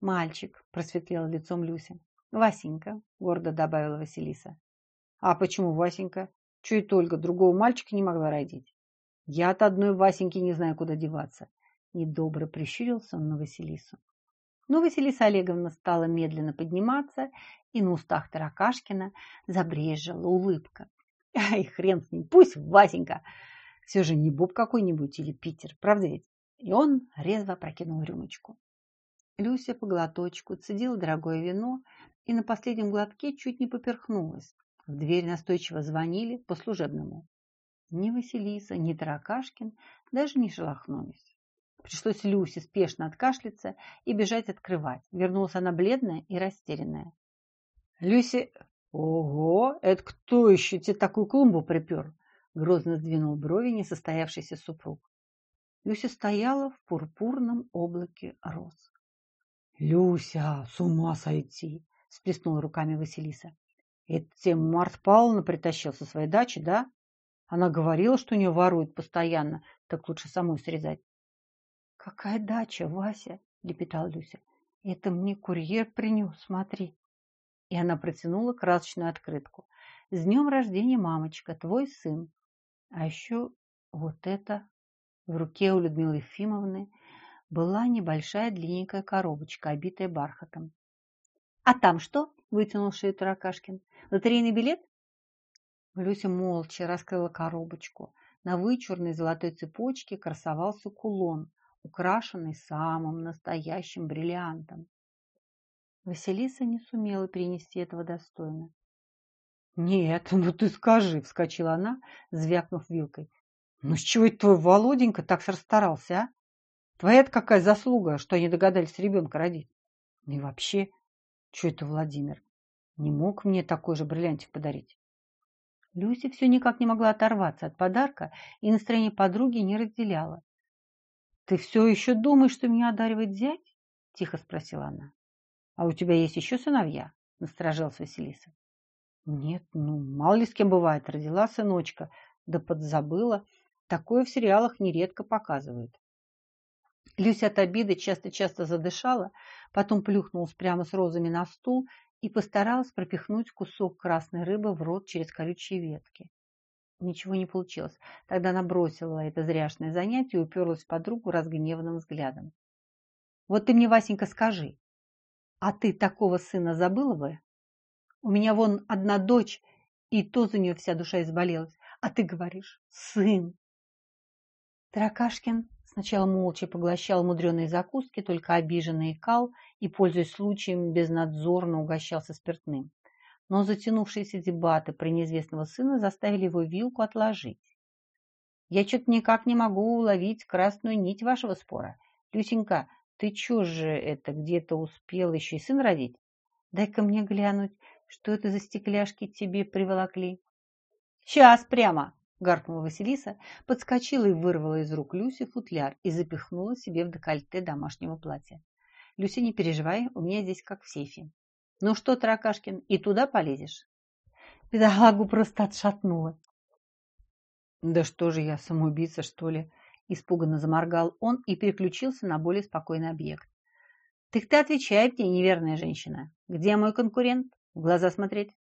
Мальчик, просветлела лицом Люся. Васенька, гордо добавила Василиса. А почему Васенька? Чуть только другого мальчика не могла родить. Я от одной Васеньки не знаю, куда деваться. Недобро прищурился он на Василису. Но Василиса Олеговна стала медленно подниматься, и на устах Таракашкина забрежила улыбка. Ай, хрен с ним, пусть Васенька. Все же не Боб какой-нибудь или Питер, правда ведь? И он резво прокинул рюмочку. Люся по глоточку цедила дорогое вино и на последнем глотке чуть не поперхнулась. В дверь настойчиво звонили по служебному. Ни Василиса, ни Таракашкин даже не шелохнулись. Пришлось Люсе спешно откашляться и бежать открывать. Вернулась она бледная и растерянная. Люся... Ого, это кто еще тебе такую клумбу припер? Грозно сдвинул брови несостоявшийся супруг. Люся стояла в пурпурном облаке роз. «Люся, с ума сойти!» – сплеснула руками Василиса. «Это тебе Март Павловна притащил со своей дачи, да? Она говорила, что у нее воруют постоянно, так лучше самой срезать». «Какая дача, Вася?» – лепетала Люся. «Это мне курьер принес, смотри». И она протянула красочную открытку. «С днем рождения, мамочка, твой сын. А еще вот это в руке у Людмилы Ефимовны была небольшая длинненькая коробочка, обитая бархатом. «А там что?» – вытянул шею Таракашкин. «Лотерейный билет?» Люся молча раскрыла коробочку. На вычурной золотой цепочке красовался кулон, украшенный самым настоящим бриллиантом. Василиса не сумела перенести этого достойно. «Нет, ну ты скажи!» – вскочила она, звякнув вилкой. Ну с чего это твой Володенька так расстарался, а? Твоя-то какая заслуга, что они догадались ребенка родить? Ну и вообще, что это Владимир? Не мог мне такой же бриллиантик подарить? Люся все никак не могла оторваться от подарка и настроение подруги не разделяла. «Ты все еще думаешь, что меня одаривает зять?» – тихо спросила она. «А у тебя есть еще сыновья?» – насторожилась Василиса. «Нет, ну, мало ли с кем бывает. Родила сыночка, да подзабыла. Такое в сериалах нередко показывают. Люся от обиды часто-часто задышала, потом плюхнулась прямо с розами на стул и постаралась пропихнуть кусок красной рыбы в рот через колючие ветки. Ничего не получилось. Тогда она бросила это зряшное занятие и уперлась в подругу разгневанным взглядом. «Вот ты мне, Васенька, скажи, а ты такого сына забыла бы? У меня вон одна дочь, и то за нее вся душа изболелась. А ты говоришь, сын, Таракашкин Сначала молча поглощал мудреные закуски, только обиженный икал и, пользуясь случаем, безнадзорно угощался спиртным. Но затянувшиеся дебаты про неизвестного сына заставили его вилку отложить. «Я что-то никак не могу уловить красную нить вашего спора. Люсенька, ты чё же это, где-то успел еще и сын родить? Дай-ка мне глянуть, что это за стекляшки тебе приволокли». «Сейчас прямо!» гаркнула Василиса, подскочила и вырвала из рук Люси футляр и запихнула себе в декольте домашнего платья. «Люся, не переживай, у меня здесь как в сейфе». «Ну что, Таракашкин, и туда полезешь?» Педагогу просто отшатнула. «Да что же я, самоубийца, что ли?» Испуганно заморгал он и переключился на более спокойный объект. «Так ты отвечай мне, неверная женщина. Где мой конкурент? В глаза смотреть?»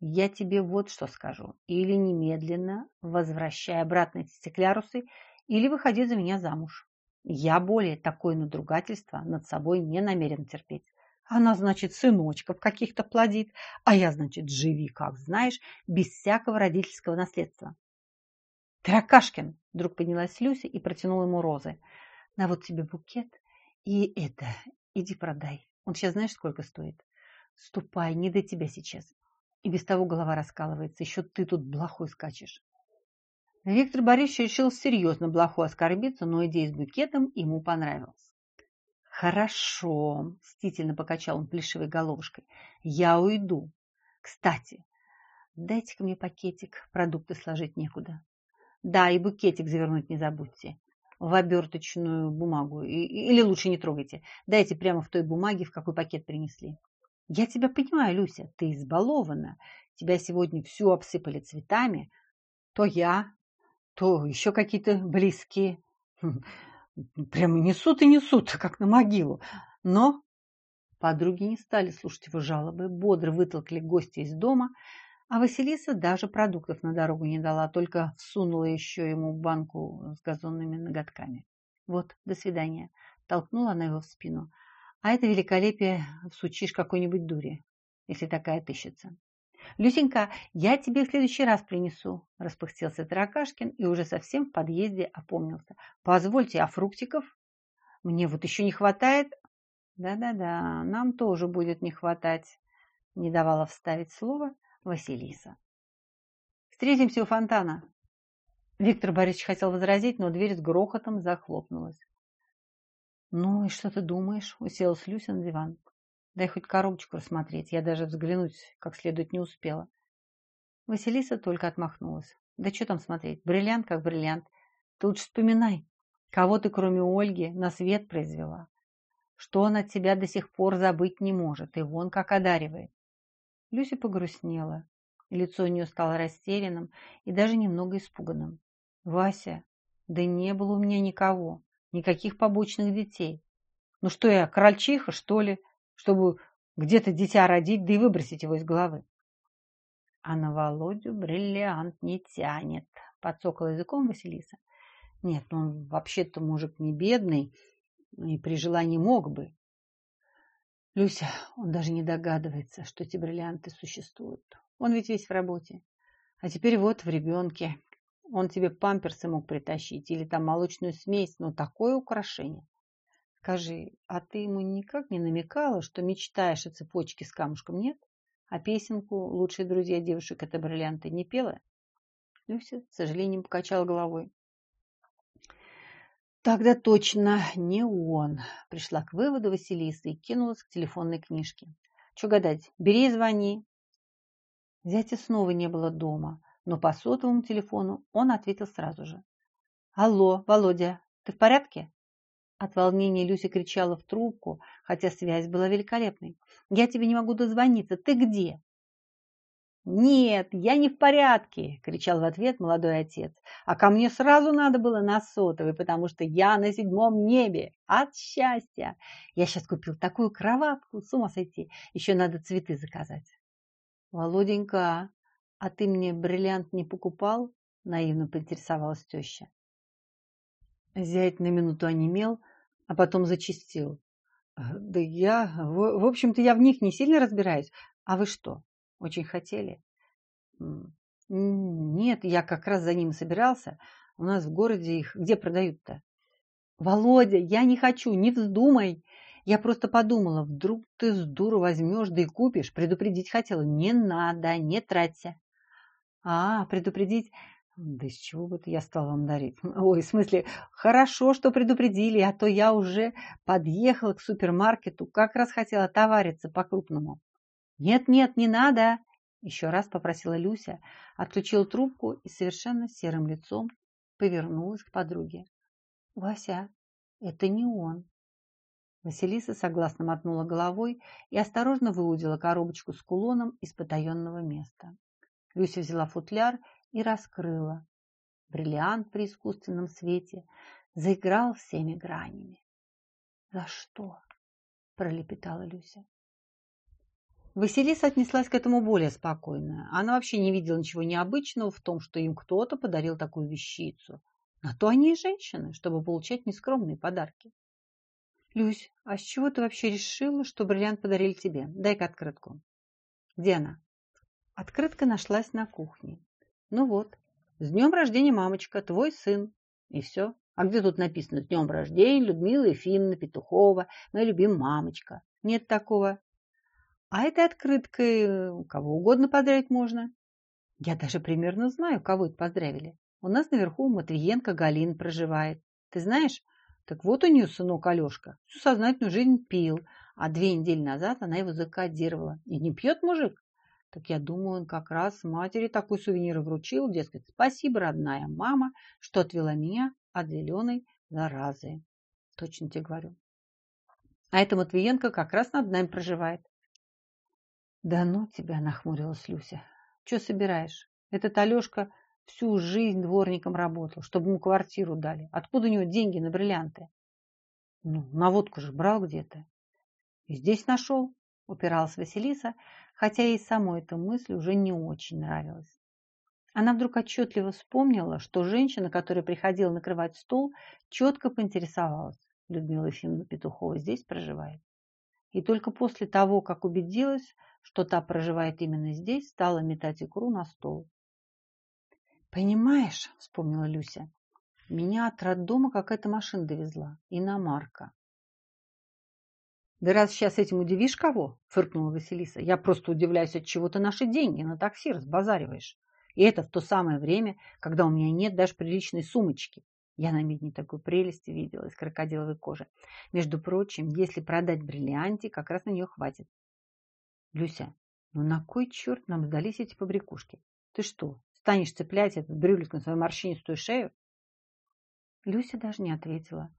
Я тебе вот что скажу. Или немедленно возвращай обратно эти стеклярусы, или выходи за меня замуж. Я более такое надругательство над собой не намерен терпеть. Она, значит, сыночков каких-то плодит, а я, значит, живи, как знаешь, без всякого родительского наследства. Таракашкин, вдруг поднялась Люся и протянула ему розы. На вот тебе букет и это, иди продай. Он сейчас знаешь, сколько стоит? Ступай, не до тебя сейчас. И без того голова раскалывается. Еще ты тут блохой скачешь. Виктор Борисович решил серьезно блоху оскорбиться, но идея с букетом ему понравилась. «Хорошо», – мстительно покачал он плешивой головушкой. «Я уйду. Кстати, дайте-ка мне пакетик, продукты сложить некуда. Да, и букетик завернуть не забудьте. В оберточную бумагу. Или лучше не трогайте. Дайте прямо в той бумаге, в какой пакет принесли. Я тебя понимаю, Люся, ты избалована. Тебя сегодня всю обсыпали цветами. То я, то еще какие-то близкие. Прямо несут и несут, как на могилу. Но подруги не стали слушать его жалобы, бодро вытолкли гостя из дома, а Василиса даже продуктов на дорогу не дала, только всунула еще ему банку с газонными ноготками. Вот, до свидания. Толкнула она его в спину. А это великолепие всучишь какой-нибудь дуре, если такая тыщется. «Люсенька, я тебе в следующий раз принесу», – распыхтелся Таракашкин и уже совсем в подъезде опомнился. «Позвольте, а фруктиков? Мне вот еще не хватает». «Да-да-да, нам тоже будет не хватать», – не давала вставить слово Василиса. «Встретимся у фонтана». Виктор Борисович хотел возразить, но дверь с грохотом захлопнулась. «Ну и что ты думаешь?» – уселась Люся на диван. «Дай хоть коробочку рассмотреть, я даже взглянуть как следует не успела». Василиса только отмахнулась. «Да что там смотреть? Бриллиант как бриллиант. Ты лучше вспоминай, кого ты, кроме Ольги, на свет произвела. Что он от тебя до сих пор забыть не может, и вон как одаривает». Люся погрустнела. Лицо у нее стало растерянным и даже немного испуганным. «Вася, да не было у меня никого. Никаких побочных детей. Ну что я, крольчиха, что ли, чтобы где-то дитя родить, да и выбросить его из головы? А на Володю бриллиант не тянет, подсокала языком Василиса. Нет, ну он вообще-то мужик не бедный и при желании мог бы. Люся, он даже не догадывается, что эти бриллианты существуют. Он ведь весь в работе. А теперь вот в ребенке. Он тебе памперсы мог притащить или там молочную смесь, но такое украшение. Скажи, а ты ему никак не намекала, что мечтаешь о цепочке с камушком, нет? А песенку «Лучшие друзья девушек – это бриллианты» не пела? Люся с сожалением покачала головой. Тогда точно не он. Пришла к выводу Василиса и кинулась к телефонной книжке. Че гадать, бери и звони. Зятя снова не было дома но по сотовому телефону он ответил сразу же. «Алло, Володя, ты в порядке?» От волнения Люся кричала в трубку, хотя связь была великолепной. «Я тебе не могу дозвониться. Ты где?» «Нет, я не в порядке!» – кричал в ответ молодой отец. «А ко мне сразу надо было на сотовый, потому что я на седьмом небе! От счастья! Я сейчас купил такую кроватку, с ума сойти! Еще надо цветы заказать!» «Володенька, «А ты мне бриллиант не покупал?» – наивно поинтересовалась теща. Зять на минуту онемел, а потом зачистил. «Да я... В, в общем-то, я в них не сильно разбираюсь. А вы что, очень хотели?» «Нет, я как раз за ним собирался. У нас в городе их где продают-то?» Володя, я не хочу, не вздумай. Я просто подумала, вдруг ты с дуру возьмешь, да и купишь. Предупредить хотела. Не надо, не траться. А, предупредить... Да из чего бы это я стала вам дарить? Ой, в смысле, хорошо, что предупредили, а то я уже подъехала к супермаркету, как раз хотела товариться по-крупному. Нет-нет, не надо, еще раз попросила Люся, отключила трубку и совершенно серым лицом повернулась к подруге. Вася, это не он. Василиса согласно мотнула головой и осторожно выудила коробочку с кулоном из потаенного места. Люся взяла футляр и раскрыла. Бриллиант при искусственном свете заиграл всеми гранями. «За что?» – пролепетала Люся. Василиса отнеслась к этому более спокойно. Она вообще не видела ничего необычного в том, что им кто-то подарил такую вещицу. На то они и женщины, чтобы получать нескромные подарки. Люсь, а с чего ты вообще решила, что бриллиант подарили тебе? Дай-ка открытку. Где она? Открытка нашлась на кухне. Ну вот, с днем рождения, мамочка, твой сын. И все. А где тут написано «С днем рождения, Людмила Ефимовна Петухова, моя любимая мамочка»? Нет такого. А этой открыткой кого угодно поздравить можно. Я даже примерно знаю, кого это поздравили. У нас наверху Матвиенко Галина проживает. Ты знаешь, так вот у нее сынок Алешка всю сознательную жизнь пил, а две недели назад она его закодировала. И не пьет мужик. Так я думаю, он как раз матери такой сувенир вручил, дескать, спасибо, родная мама, что отвела меня от зеленой заразы. Точно тебе говорю. А эта Матвиенко как раз над нами проживает. Да ну тебя, нахмурилась Люся. Что собираешь? Этот Алешка всю жизнь дворником работал, чтобы ему квартиру дали. Откуда у него деньги на бриллианты? Ну, на водку же брал где-то. И здесь нашел, упиралась Василиса, хотя ей самой эта мысль уже не очень нравилась. Она вдруг отчетливо вспомнила, что женщина, которая приходила накрывать стол, четко поинтересовалась. Людмила Ефимовна Петухова здесь проживает. И только после того, как убедилась, что та проживает именно здесь, стала метать икру на стол. «Понимаешь», — вспомнила Люся, — «меня от роддома какая-то машина довезла, иномарка. Да раз сейчас этим удивишь кого, фыркнула Василиса. Я просто удивляюсь, от чего ты наши деньги на такси разбазариваешь. И это в то самое время, когда у меня нет даже приличной сумочки. Я на медне такой прелести видела из крокодиловой кожи. Между прочим, если продать бриллианти, как раз на нее хватит. Люся, ну на кой черт нам сдались эти побрякушки? Ты что, станешь цеплять этот брюлик на свою морщинистую шею? Люся даже не ответила.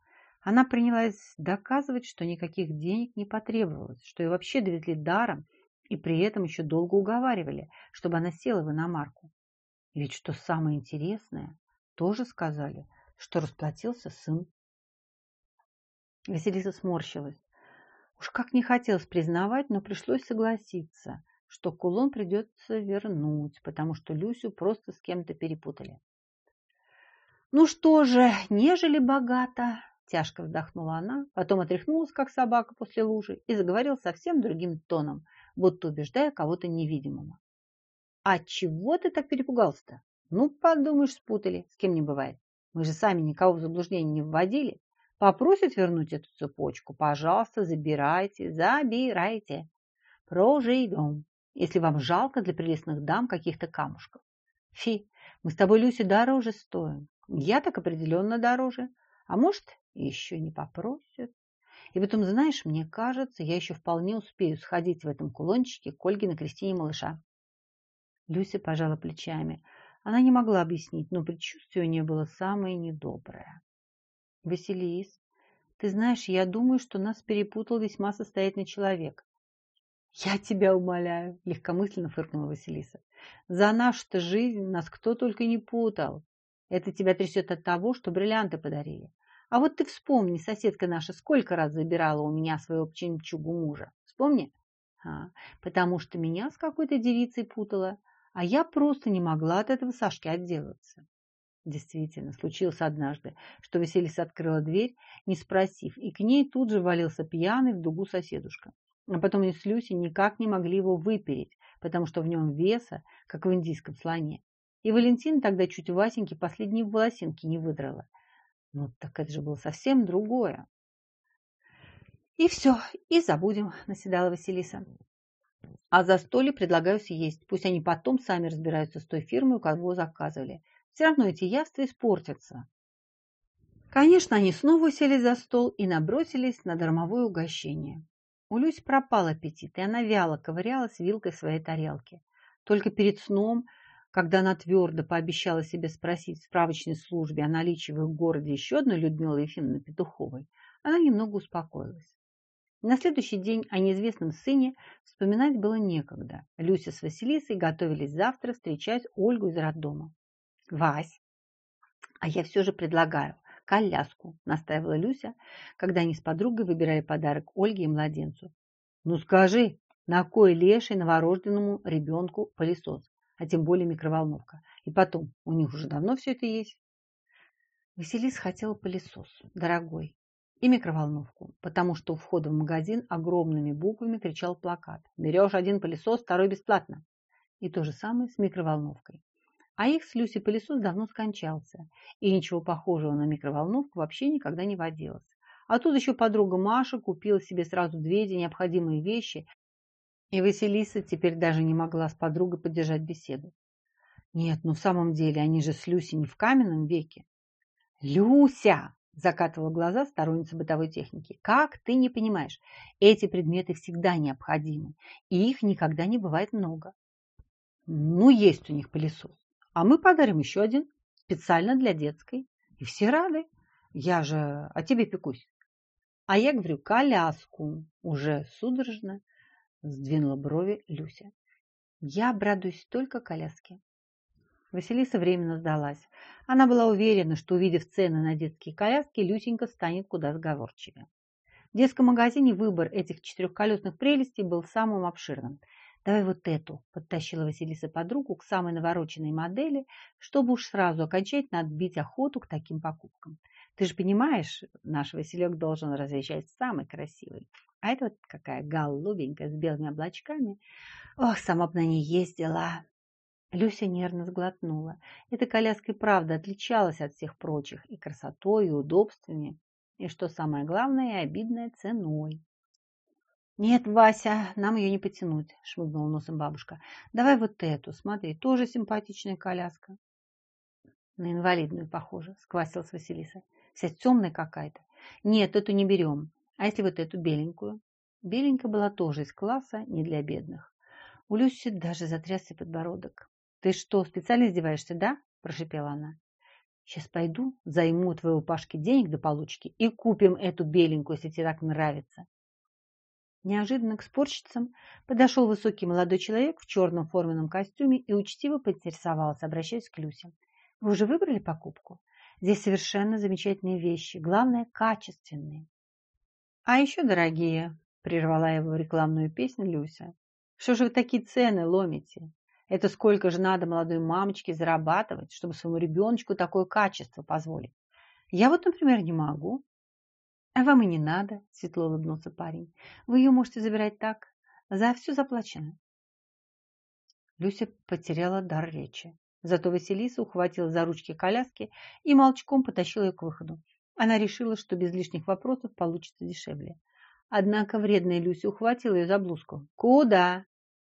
Она принялась доказывать, что никаких денег не потребовалось, что ее вообще довезли даром, и при этом еще долго уговаривали, чтобы она села в иномарку. И ведь что самое интересное, тоже сказали, что расплатился сын. Василиса сморщилась. Уж как не хотелось признавать, но пришлось согласиться, что кулон придется вернуть, потому что Люсю просто с кем-то перепутали. Ну что же, нежели богато, Тяжко вздохнула она, потом отряхнулась, как собака после лужи, и заговорила совсем другим тоном, будто убеждая кого-то невидимого. «А чего ты так перепугался-то? Ну, подумаешь, спутали, с кем не бывает. Мы же сами никого в заблуждение не вводили. Попросят вернуть эту цепочку, пожалуйста, забирайте, забирайте. Проживем, если вам жалко для прелестных дам каких-то камушков. Фи, мы с тобой, Люси, дороже стоим. Я так определенно дороже. А может, еще не попросят. И потом, знаешь, мне кажется, я еще вполне успею сходить в этом кулончике к Ольге на крестине малыша. Люся пожала плечами. Она не могла объяснить, но предчувствие у нее было самое недоброе. Василис, ты знаешь, я думаю, что нас перепутал весьма состоятельный человек. Я тебя умоляю, легкомысленно фыркнула Василиса. За нашу-то жизнь нас кто только не путал. Это тебя трясет от того, что бриллианты подарили. А вот ты вспомни, соседка наша сколько раз забирала у меня своего пчинчугу мужа. Вспомни? А, потому что меня с какой-то девицей путала, а я просто не могла от этого Сашки отделаться. Действительно, случилось однажды, что Василиса открыла дверь, не спросив, и к ней тут же валился пьяный в дугу соседушка. А потом они с Люси никак не могли его выпереть, потому что в нем веса, как в индийском слоне. И Валентина тогда чуть Васеньке последние волосинки не выдрала. Ну, так это же было совсем другое. И все, и забудем, наседала Василиса. А за столе предлагаю съесть. Пусть они потом сами разбираются с той фирмой, у кого заказывали. Все равно эти яства испортятся. Конечно, они снова сели за стол и набросились на дармовое угощение. У Люси пропал аппетит, и она вяло ковырялась вилкой в своей тарелке. Только перед сном, когда она твердо пообещала себе спросить в справочной службе о наличии в их городе еще одной Людмилы Ефимовны Петуховой, она немного успокоилась. На следующий день о неизвестном сыне вспоминать было некогда. Люся с Василисой готовились завтра встречать Ольгу из роддома. «Вась, а я все же предлагаю коляску», – настаивала Люся, когда они с подругой выбирали подарок Ольге и младенцу. «Ну скажи, на кой леший новорожденному ребенку пылесос, а тем более микроволновка? И потом, у них уже давно все это есть». Василиса хотела пылесос, дорогой, и микроволновку, потому что у входа в магазин огромными буквами кричал плакат «Берешь один пылесос, второй бесплатно». И то же самое с микроволновкой. А их с Люси пылесос давно скончался, и ничего похожего на микроволновку вообще никогда не водилось. А тут еще подруга Маша купила себе сразу две эти необходимые вещи, и Василиса теперь даже не могла с подругой поддержать беседу. Нет, ну в самом деле, они же с Люси не в каменном веке. «Люся!» закатывала глаза сторонница бытовой техники. Как ты не понимаешь, эти предметы всегда необходимы, и их никогда не бывает много. Ну, есть у них пылесос. А мы подарим еще один, специально для детской. И все рады. Я же о тебе пекусь. А я говорю, коляску. Уже судорожно сдвинула брови Люся. Я обрадуюсь только коляске. Василиса временно сдалась. Она была уверена, что, увидев цены на детские коляски, Люсенька станет куда сговорчивее. В детском магазине выбор этих четырехколесных прелестей был самым обширным. «Давай вот эту», – подтащила Василиса подругу к самой навороченной модели, чтобы уж сразу окончательно отбить охоту к таким покупкам. «Ты же понимаешь, наш Василек должен разъезжать самый красивый. А это вот какая голубенькая с белыми облачками. Ох, сама бы на ней ездила!» Люся нервно сглотнула. Эта коляска и правда отличалась от всех прочих и красотой, и удобствами, и, что самое главное, и обидной ценой. «Нет, Вася, нам ее не потянуть», – шмыгнула носом бабушка. «Давай вот эту, смотри, тоже симпатичная коляска». «На инвалидную похоже», – сквасилась Василиса. «Вся темная какая-то». «Нет, эту не берем. А если вот эту беленькую?» Беленькая была тоже из класса, не для бедных. У Люси даже затрясся подбородок. «Ты что, специально издеваешься, да?» – прошипела она. «Сейчас пойду, займу у твоего Пашки денег до получки и купим эту беленькую, если тебе так нравится». Неожиданно к спорщицам подошел высокий молодой человек в черном форменном костюме и учтиво поинтересовался, обращаясь к Люсе. «Вы уже выбрали покупку? Здесь совершенно замечательные вещи, главное – качественные». «А еще дорогие», – прервала его рекламную песню Люся. «Что же вы такие цены ломите? Это сколько же надо молодой мамочке зарабатывать, чтобы своему ребеночку такое качество позволить? Я вот, например, не могу. А вам и не надо, светло улыбнулся парень. Вы ее можете забирать так. За все заплачено. Люся потеряла дар речи. Зато Василиса ухватила за ручки коляски и молчком потащила ее к выходу. Она решила, что без лишних вопросов получится дешевле. Однако вредная Люся ухватила ее за блузку. «Куда?»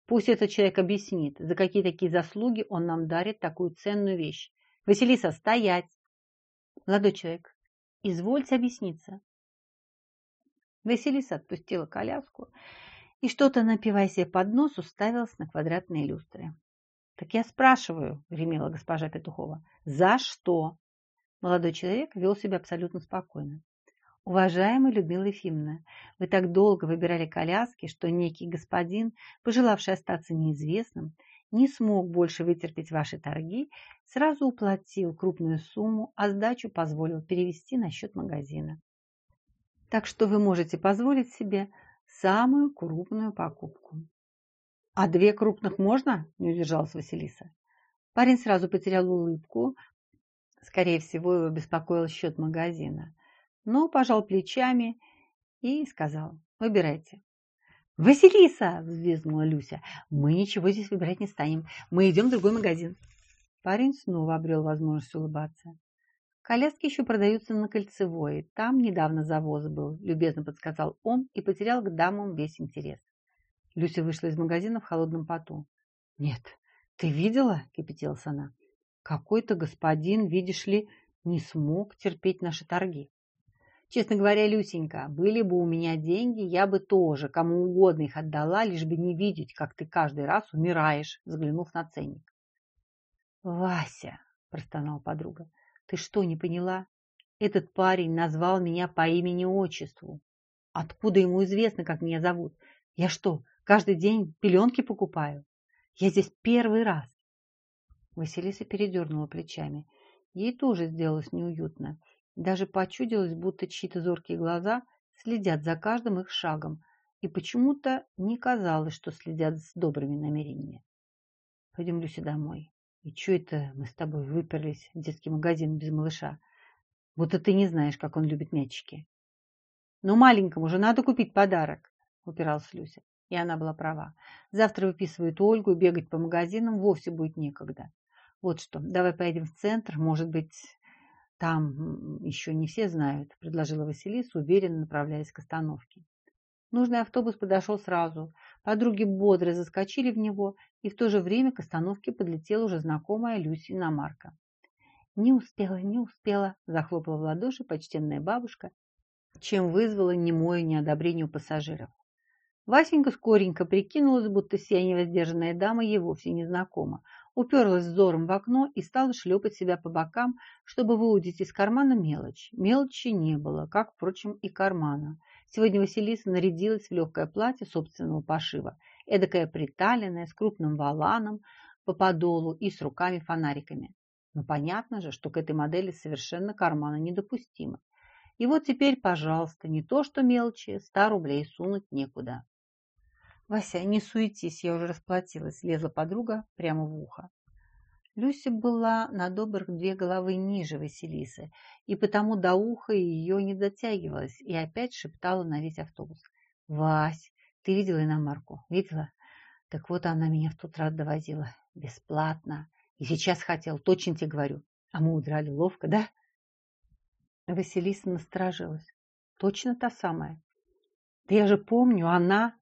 Пусть этот человек объяснит, за какие такие заслуги он нам дарит такую ценную вещь. Василиса, стоять! Молодой человек, извольте объясниться. Василиса отпустила коляску и что-то, напивая себе под нос, уставилась на квадратные люстры. «Так я спрашиваю», — гремела госпожа Петухова, — «за что?» Молодой человек вел себя абсолютно спокойно. Уважаемая Людмила Ефимовна, вы так долго выбирали коляски, что некий господин, пожелавший остаться неизвестным, не смог больше вытерпеть ваши торги, сразу уплатил крупную сумму, а сдачу позволил перевести на счет магазина. Так что вы можете позволить себе самую крупную покупку. «А две крупных можно?» – не удержалась Василиса. Парень сразу потерял улыбку. Скорее всего, его беспокоил счет магазина но пожал плечами и сказал, выбирайте. «Василиса!» – взвизгнула Люся. «Мы ничего здесь выбирать не станем. Мы идем в другой магазин». Парень снова обрел возможность улыбаться. Коляски еще продаются на Кольцевой. Там недавно завоз был, любезно подсказал он и потерял к дамам весь интерес. Люся вышла из магазина в холодном поту. Нет, ты видела? Кипятилась она. Какой-то господин, видишь ли, не смог терпеть наши торги. Честно говоря, Люсенька, были бы у меня деньги, я бы тоже кому угодно их отдала, лишь бы не видеть, как ты каждый раз умираешь, взглянув на ценник. Вася, простонала подруга, ты что, не поняла? Этот парень назвал меня по имени-отчеству. Откуда ему известно, как меня зовут? Я что, каждый день пеленки покупаю? Я здесь первый раз. Василиса передернула плечами. Ей тоже сделалось неуютно. Даже почудилось, будто чьи-то зоркие глаза следят за каждым их шагом, и почему-то не казалось, что следят с добрыми намерениями. Пойдем, Люся, домой. И что это мы с тобой выперлись в детский магазин без малыша? Будто ты не знаешь, как он любит мячики. Но маленькому же надо купить подарок, упиралась Люся. И она была права. Завтра выписывают Ольгу, бегать по магазинам вовсе будет некогда. Вот что, давай поедем в центр, может быть, там еще не все знают, предложила Василиса, уверенно направляясь к остановке. Нужный автобус подошел сразу. Подруги бодро заскочили в него, и в то же время к остановке подлетела уже знакомая Люси иномарка. «Не успела, не успела!» – захлопала в ладоши почтенная бабушка, чем вызвала немое неодобрение у пассажиров. Васенька скоренько прикинулась, будто сия невоздержанная дама ей вовсе не знакома, уперлась взором в окно и стала шлепать себя по бокам, чтобы выудить из кармана мелочь. Мелочи не было, как, впрочем, и кармана. Сегодня Василиса нарядилась в легкое платье собственного пошива, эдакое приталенное, с крупным валаном по подолу и с руками-фонариками. Но понятно же, что к этой модели совершенно кармана недопустимо. И вот теперь, пожалуйста, не то что мелочи, ста рублей сунуть некуда. «Вася, не суетись, я уже расплатилась», – лезла подруга прямо в ухо. Люся была на добрых две головы ниже Василисы, и потому до уха ее не дотягивалась, и опять шептала на весь автобус. «Вась, ты видела иномарку? Видела? Так вот она меня в тот раз довозила. Бесплатно. И сейчас хотел, точно тебе говорю. А мы удрали ловко, да?» Василиса насторожилась. «Точно та самая. Да я же помню, она...»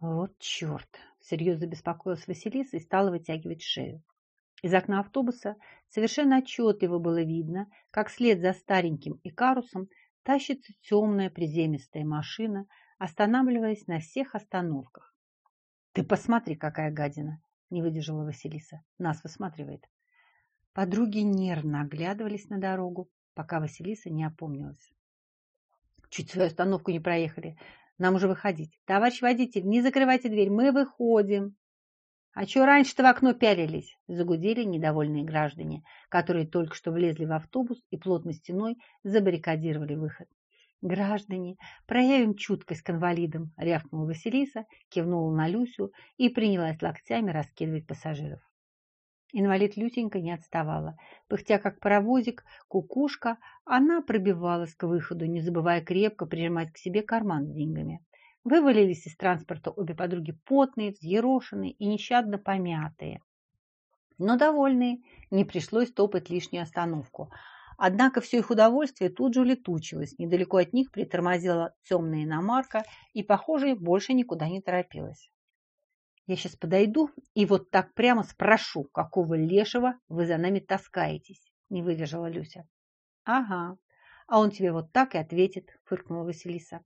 Вот черт! Серьезно беспокоилась Василиса и стала вытягивать шею. Из окна автобуса совершенно отчетливо было видно, как вслед за стареньким Икарусом тащится темная приземистая машина, останавливаясь на всех остановках. «Ты посмотри, какая гадина!» – не выдержала Василиса. «Нас высматривает». Подруги нервно оглядывались на дорогу, пока Василиса не опомнилась. Чуть свою остановку не проехали. Нам уже выходить. Товарищ водитель, не закрывайте дверь, мы выходим. А что раньше-то в окно пялились? Загудели недовольные граждане, которые только что влезли в автобус и плотной стеной забаррикадировали выход. «Граждане, проявим чуткость к инвалидам», – рявкнула Василиса, кивнула на Люсю и принялась локтями раскидывать пассажиров. Инвалид Лютенька не отставала. Пыхтя как паровозик, кукушка, она пробивалась к выходу, не забывая крепко прижимать к себе карман с деньгами. Вывалились из транспорта обе подруги потные, взъерошенные и нещадно помятые. Но довольные, не пришлось топать лишнюю остановку. Однако все их удовольствие тут же улетучилось. Недалеко от них притормозила темная иномарка и, похоже, больше никуда не торопилась. Я сейчас подойду и вот так прямо спрошу, какого лешего вы за нами таскаетесь, не выдержала Люся. Ага, а он тебе вот так и ответит, фыркнула Василиса.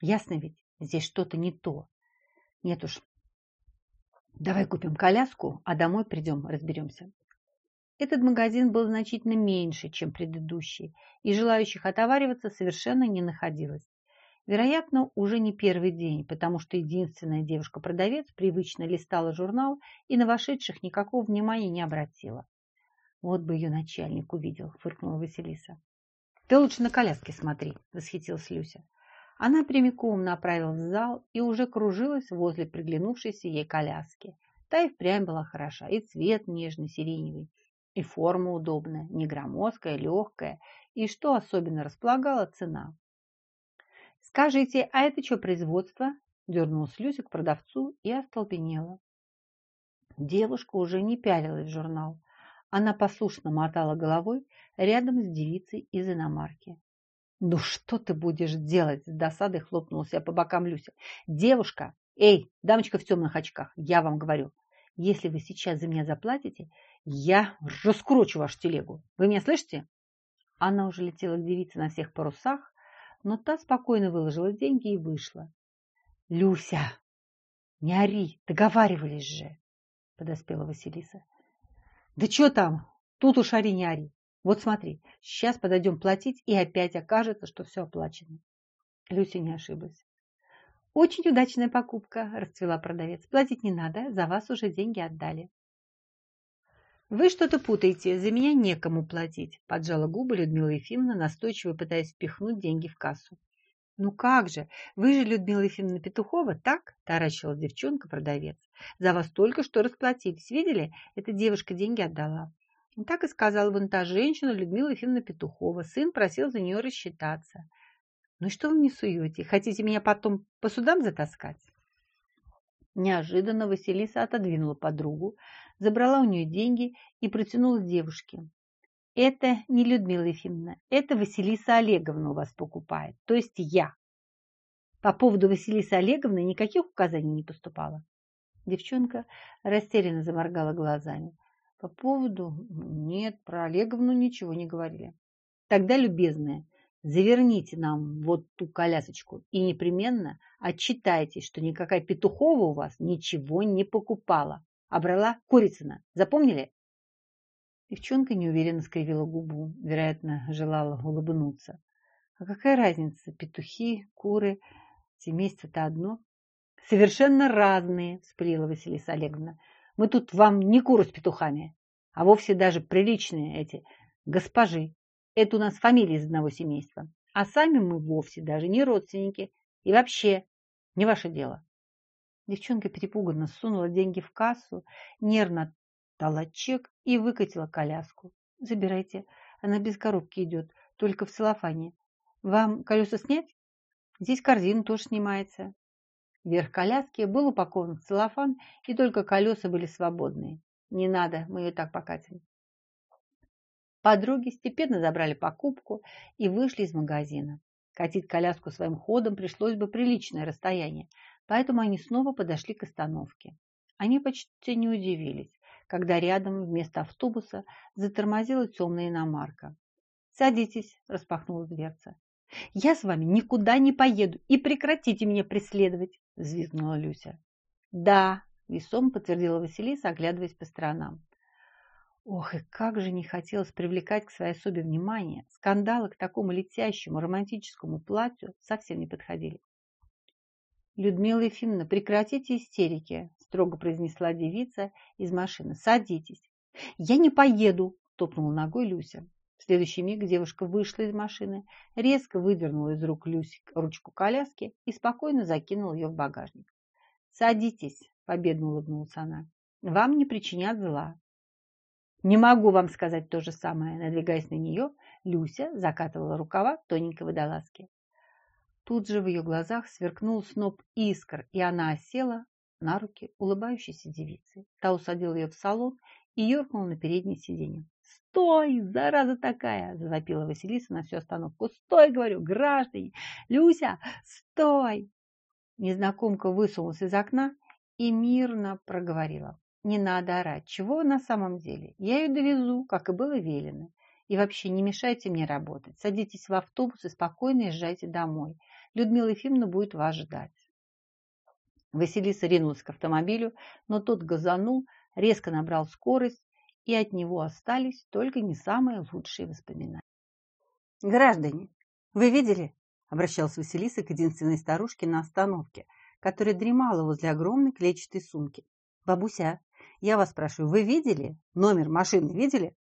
Ясно ведь, здесь что-то не то. Нет уж, давай купим коляску, а домой придем, разберемся. Этот магазин был значительно меньше, чем предыдущий, и желающих отовариваться совершенно не находилось. Вероятно, уже не первый день, потому что единственная девушка-продавец привычно листала журнал и на вошедших никакого внимания не обратила. Вот бы ее начальник увидел, фыркнула Василиса. Ты лучше на коляске смотри, восхитилась Люся. Она прямиком направилась в зал и уже кружилась возле приглянувшейся ей коляски. Та и впрямь была хороша, и цвет нежный, сиреневый, и форма удобная, не громоздкая, легкая, и, что особенно располагала, цена. «Скажите, а это что производство?» Дернулась Люся к продавцу и остолбенела. Девушка уже не пялилась в журнал, Она послушно мотала головой рядом с девицей из иномарки. «Ну что ты будешь делать?» – с досадой хлопнула себя по бокам Люся. «Девушка! Эй, дамочка в темных очках, я вам говорю, если вы сейчас за меня заплатите, я раскручу вашу телегу. Вы меня слышите?» Она уже летела к девице на всех парусах, но та спокойно выложила деньги и вышла. «Люся, не ори, договаривались же!» – подоспела Василиса. «Да что там? Тут уж ори не ори. Вот смотри, сейчас подойдем платить, и опять окажется, что все оплачено». Люся не ошиблась. «Очень удачная покупка», – расцвела продавец. «Платить не надо, за вас уже деньги отдали». «Вы что-то путаете, за меня некому платить», – поджала губы Людмила Ефимовна, настойчиво пытаясь впихнуть деньги в кассу. «Ну как же, вы же Людмила Ефимовна Петухова, так?» – таращила девчонка-продавец. «За вас только что расплатились, видели? Эта девушка деньги отдала». Так и сказала вон та женщина Людмила Ефимовна Петухова. Сын просил за нее рассчитаться. «Ну что вы мне суете? Хотите меня потом по судам затаскать?» Неожиданно Василиса отодвинула подругу, забрала у нее деньги и протянула девушке. «Это не Людмила Ефимовна, это Василиса Олеговна у вас покупает, то есть я». По поводу Василисы Олеговны никаких указаний не поступало. Девчонка растерянно заморгала глазами. По поводу... Нет, про Олеговну ничего не говорили. Тогда, любезная, заверните нам вот ту колясочку и непременно отчитайтесь, что никакая Петухова у вас ничего не покупала, а брала Курицына. Запомнили? Девчонка неуверенно скривила губу, вероятно, желала улыбнуться. А какая разница, петухи, куры, семейство-то одно. Совершенно разные, вспылила Василиса Олеговна. Мы тут вам не куры с петухами, а вовсе даже приличные эти госпожи. Это у нас фамилия из одного семейства. А сами мы вовсе даже не родственники. И вообще не ваше дело. Девчонка перепуганно сунула деньги в кассу, нервно дала чек и выкатила коляску. Забирайте, она без коробки идет, только в целлофане. Вам колеса снять? Здесь корзина тоже снимается. Верх коляски был упакован в целлофан, и только колеса были свободные. Не надо, мы ее так покатим. Подруги степенно забрали покупку и вышли из магазина. Катить коляску своим ходом пришлось бы приличное расстояние, поэтому они снова подошли к остановке. Они почти не удивились, когда рядом вместо автобуса затормозила темная иномарка. «Садитесь», – распахнула дверца. «Я с вами никуда не поеду и прекратите меня преследовать», – взвизгнула Люся. «Да», – весом подтвердила Василиса, оглядываясь по сторонам. Ох, и как же не хотелось привлекать к своей особе внимание. Скандалы к такому летящему романтическому платью совсем не подходили. «Людмила Ефимовна, прекратите истерики», – строго произнесла девица из машины. «Садитесь». «Я не поеду», – топнула ногой Люся. В следующий миг девушка вышла из машины, резко выдернула из рук Люси ручку коляски и спокойно закинула ее в багажник. «Садитесь», – победно улыбнулась она. «Вам не причинят зла. Не могу вам сказать то же самое, надвигаясь на нее, Люся закатывала рукава тоненькой водолазки. Тут же в ее глазах сверкнул сноп искр, и она осела на руки улыбающейся девицы. Та усадила ее в салон и юркнула на переднее сиденье. «Стой, зараза такая!» – завопила Василиса на всю остановку. «Стой, говорю, граждане! Люся, стой!» Незнакомка высунулась из окна и мирно проговорила. Не надо орать. Чего на самом деле? Я ее довезу, как и было велено. И вообще не мешайте мне работать. Садитесь в автобус и спокойно езжайте домой. Людмила Ефимовна будет вас ждать. Василиса ринулась к автомобилю, но тот газанул, резко набрал скорость, и от него остались только не самые лучшие воспоминания. «Граждане, вы видели?» – обращалась Василиса к единственной старушке на остановке, которая дремала возле огромной клетчатой сумки. «Бабуся, я вас спрашиваю, вы видели? Номер машины видели?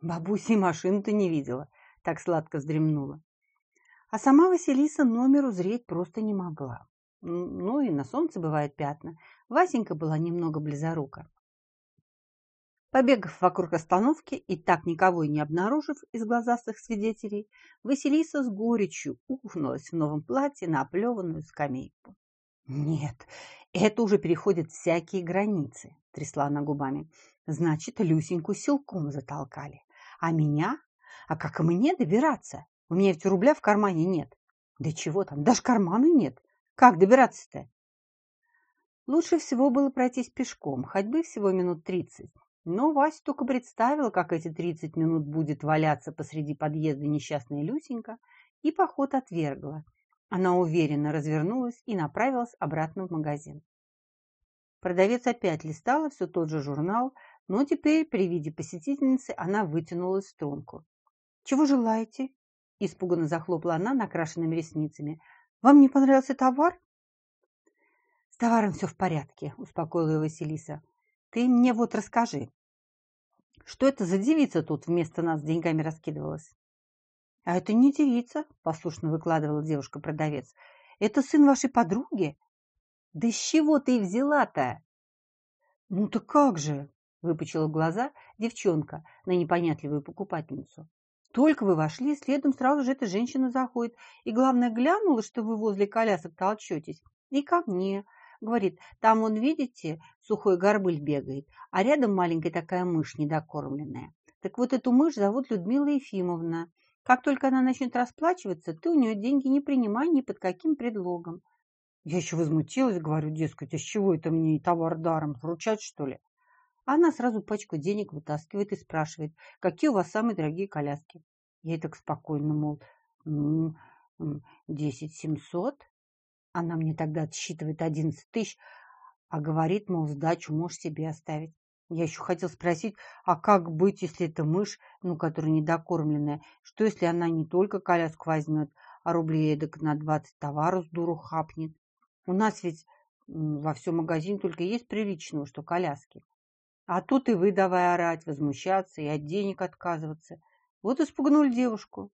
Бабуся и машину-то не видела. Так сладко вздремнула. А сама Василиса номер узреть просто не могла. Ну и на солнце бывают пятна. Васенька была немного близорука. Побегав вокруг остановки и так никого и не обнаружив из глазастых свидетелей, Василиса с горечью ухнулась в новом платье на оплеванную скамейку. Нет, Это уже переходит всякие границы, трясла она губами. Значит, Люсеньку силком затолкали. А меня? А как мне добираться? У меня ведь рубля в кармане нет. Да чего там, даже кармана нет. Как добираться-то? Лучше всего было пройтись пешком, ходьбы всего минут тридцать. Но Вася только представила, как эти тридцать минут будет валяться посреди подъезда несчастная Люсенька, и поход отвергла. Она уверенно развернулась и направилась обратно в магазин. Продавец опять листала все тот же журнал, но теперь при виде посетительницы она вытянула струнку. «Чего желаете?» – испуганно захлопала она накрашенными ресницами. «Вам не понравился товар?» «С товаром все в порядке», – успокоила ее Василиса. «Ты мне вот расскажи, что это за девица тут вместо нас деньгами раскидывалась?» «А это не девица», – послушно выкладывала девушка-продавец. «Это сын вашей подруги?» «Да с чего ты взяла-то?» «Ну так как же?» – выпучила глаза девчонка на непонятливую покупательницу. «Только вы вошли, следом сразу же эта женщина заходит. И главное, глянула, что вы возле колясок толчетесь. И ко мне. Говорит, там, вон, видите, сухой горбыль бегает, а рядом маленькая такая мышь недокормленная. Так вот эту мышь зовут Людмила Ефимовна. Как только она начнет расплачиваться, ты у нее деньги не принимай ни под каким предлогом. Я еще возмутилась, говорю, дескать, а с чего это мне и товар даром, вручать, что ли? Она сразу пачку денег вытаскивает и спрашивает, какие у вас самые дорогие коляски. Я так спокойно, мол, ну, десять семьсот. Она мне тогда отсчитывает одиннадцать тысяч, а говорит, мол, сдачу можешь себе оставить. Я еще хотел спросить, а как быть, если это мышь, ну, которая недокормленная? Что, если она не только коляску возьмет, а рублей эдак на двадцать товару с дуру хапнет? У нас ведь во всем магазине только есть приличного, что коляски. А тут и вы давай орать, возмущаться и от денег отказываться. Вот испугнули девушку.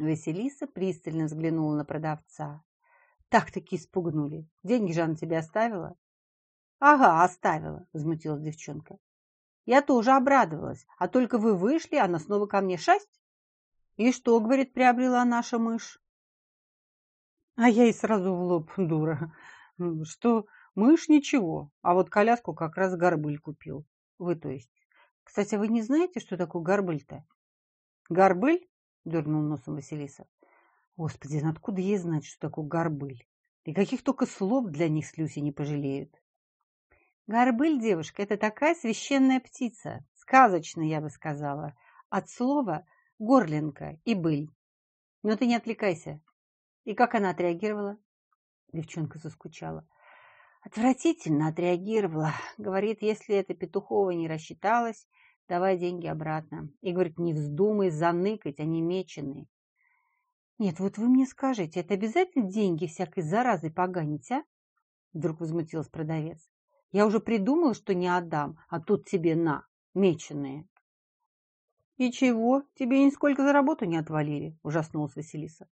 Василиса пристально взглянула на продавца. Так-таки испугнули. Деньги же она тебе оставила? Ага, оставила, возмутилась девчонка. Я тоже обрадовалась, а только вы вышли, она снова ко мне шасть. И что, говорит, приобрела наша мышь? А я и сразу в лоб, дура, что мышь ничего, а вот коляску как раз горбыль купил. Вы, то есть. Кстати, вы не знаете, что такое горбыль-то? Горбыль? Дернул носом Василиса. Господи, ну откуда ей знать, что такое горбыль? И каких только слов для них с Люси не пожалеют. Горбыль, девушка, это такая священная птица, сказочная, я бы сказала, от слова горлинка и быль. Но ты не отвлекайся. И как она отреагировала? Девчонка заскучала. Отвратительно отреагировала. Говорит, если это Петухова не рассчиталась, давай деньги обратно. И говорит, не вздумай заныкать, они меченые. Нет, вот вы мне скажите, это обязательно деньги всякой заразы поганить, а? Вдруг возмутилась продавец. Я уже придумала, что не отдам, а тут тебе на, меченые. И чего? Тебе нисколько за работу не отвалили, ужаснулась Василиса.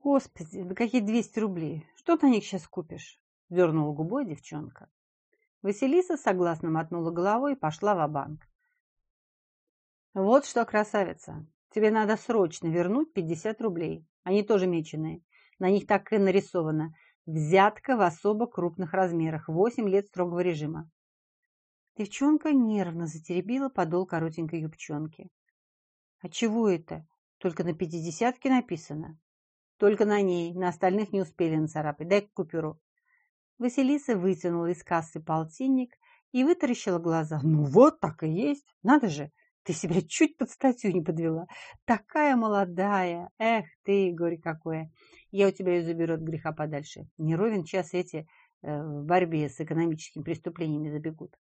Господи, да какие двести рублей? Что ты на них сейчас купишь? Дернула губой девчонка. Василиса согласно мотнула головой и пошла в банк Вот что, красавица, тебе надо срочно вернуть пятьдесят рублей. Они тоже меченые. На них так и нарисовано. Взятка в особо крупных размерах. Восемь лет строгого режима. Девчонка нервно затеребила подол коротенькой юбчонки. А чего это? Только на пятидесятке написано. Только на ней, на остальных не успели нацарапать. Дай купюру. Василиса вытянула из кассы полтинник и вытаращила глаза. Ну вот, так и есть. Надо же, ты себя чуть под статью не подвела. Такая молодая. Эх ты, горе какое. Я у тебя ее заберу от греха подальше. Не ровен час эти э, в борьбе с экономическими преступлениями забегут.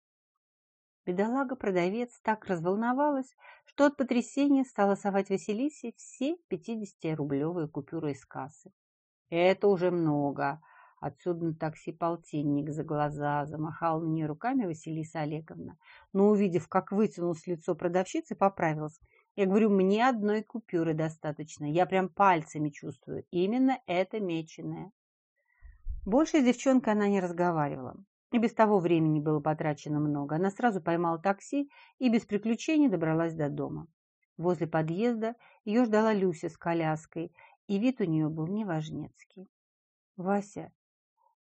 Бедолага-продавец так разволновалась, что от потрясения стала совать Василисе все 50-рублевые купюры из кассы. Это уже много. Отсюда на такси полтинник за глаза замахала на нее руками Василиса Олеговна. Но, увидев, как вытянулось лицо продавщицы, поправилась. Я говорю, мне одной купюры достаточно. Я прям пальцами чувствую. Именно это меченое. Больше с девчонкой она не разговаривала. И без того времени было потрачено много. Она сразу поймала такси и без приключений добралась до дома. Возле подъезда ее ждала Люся с коляской, и вид у нее был неважнецкий. «Вася,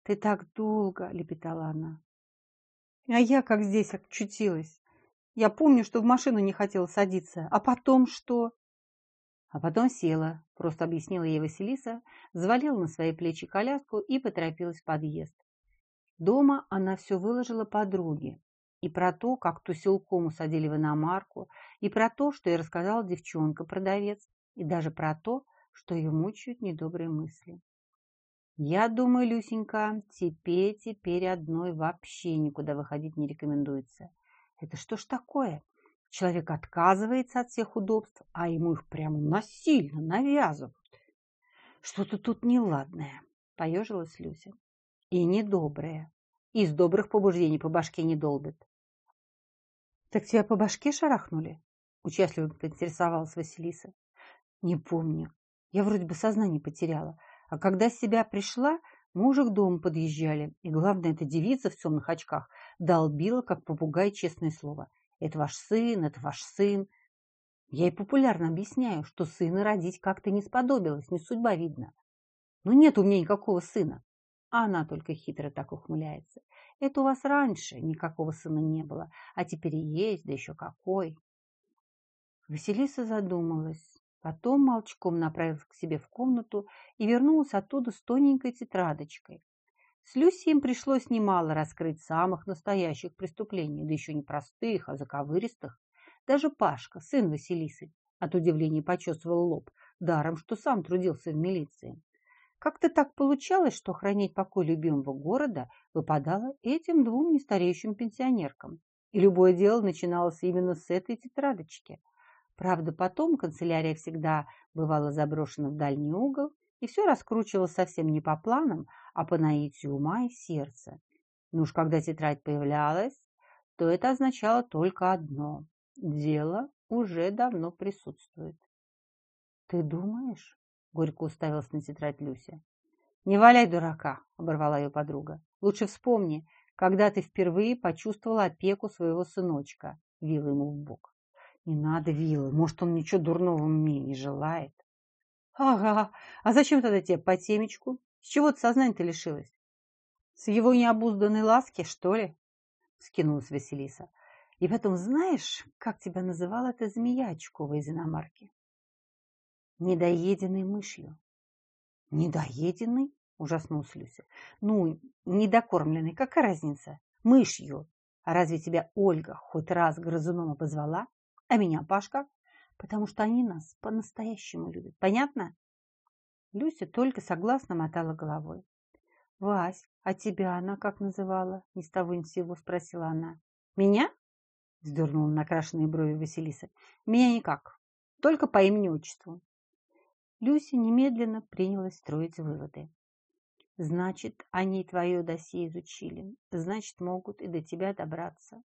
«Ты так долго!» – лепетала она. «А я как здесь очутилась? Я помню, что в машину не хотела садиться. А потом что?» А потом села, просто объяснила ей Василиса, взвалила на свои плечи коляску и поторопилась в подъезд. Дома она все выложила подруге. И про то, как ту силком усадили в иномарку, и про то, что ей рассказала девчонка-продавец, и даже про то, что ее мучают недобрые мысли. Я думаю, Люсенька, теперь, теперь одной вообще никуда выходить не рекомендуется. Это что ж такое? Человек отказывается от всех удобств, а ему их прямо насильно навязывают. Что-то тут неладное, поежилась Люся. И недоброе. Из добрых побуждений по башке не долбит. Так тебя по башке шарахнули? Участливо поинтересовалась Василиса. Не помню. Я вроде бы сознание потеряла. А когда себя пришла, мы уже к дому подъезжали. И главное, эта девица в темных очках долбила, как попугай, честное слово. Это ваш сын, это ваш сын. Я ей популярно объясняю, что сына родить как-то не сподобилось, не судьба видно. Но нет у меня никакого сына. А она только хитро так ухмыляется. Это у вас раньше никакого сына не было, а теперь и есть, да еще какой. Василиса задумалась. Потом молчком направилась к себе в комнату и вернулась оттуда с тоненькой тетрадочкой. С Люсием пришлось немало раскрыть самых настоящих преступлений, да еще не простых, а заковыристых. Даже Пашка, сын Василисы, от удивления почесывал лоб, даром, что сам трудился в милиции. Как-то так получалось, что охранять покой любимого города выпадало этим двум нестареющим пенсионеркам. И любое дело начиналось именно с этой тетрадочки – Правда, потом канцелярия всегда бывала заброшена в дальний угол, и все раскручивалось совсем не по планам, а по наитию ума и сердца. Но уж когда тетрадь появлялась, то это означало только одно – дело уже давно присутствует. «Ты думаешь?» – горько уставилась на тетрадь Люся. «Не валяй дурака!» – оборвала ее подруга. «Лучше вспомни, когда ты впервые почувствовала опеку своего сыночка», – вила ему в бок. Не надо вилы, может, он ничего дурного мне не желает. Ага, а зачем тогда тебе по темечку? С чего ты сознание-то лишилась? С его необузданной ласки, что ли? Скинулась Василиса. И потом, знаешь, как тебя называла эта змея очковая из иномарки? Недоеденной мышью. Недоеденной? Ужаснулась Люся. Ну, недокормленной, какая разница? Мышью. А разве тебя Ольга хоть раз грызуном обозвала? А меня Пашка, потому что они нас по-настоящему любят. Понятно? Люся только согласно мотала головой. «Вась, а тебя она как называла?» Ни с того ни с сего спросила она. «Меня?» Вздернула накрашенные брови Василиса. «Меня никак. Только по имени-отчеству». Люся немедленно принялась строить выводы. «Значит, они твое досье изучили. Значит, могут и до тебя добраться.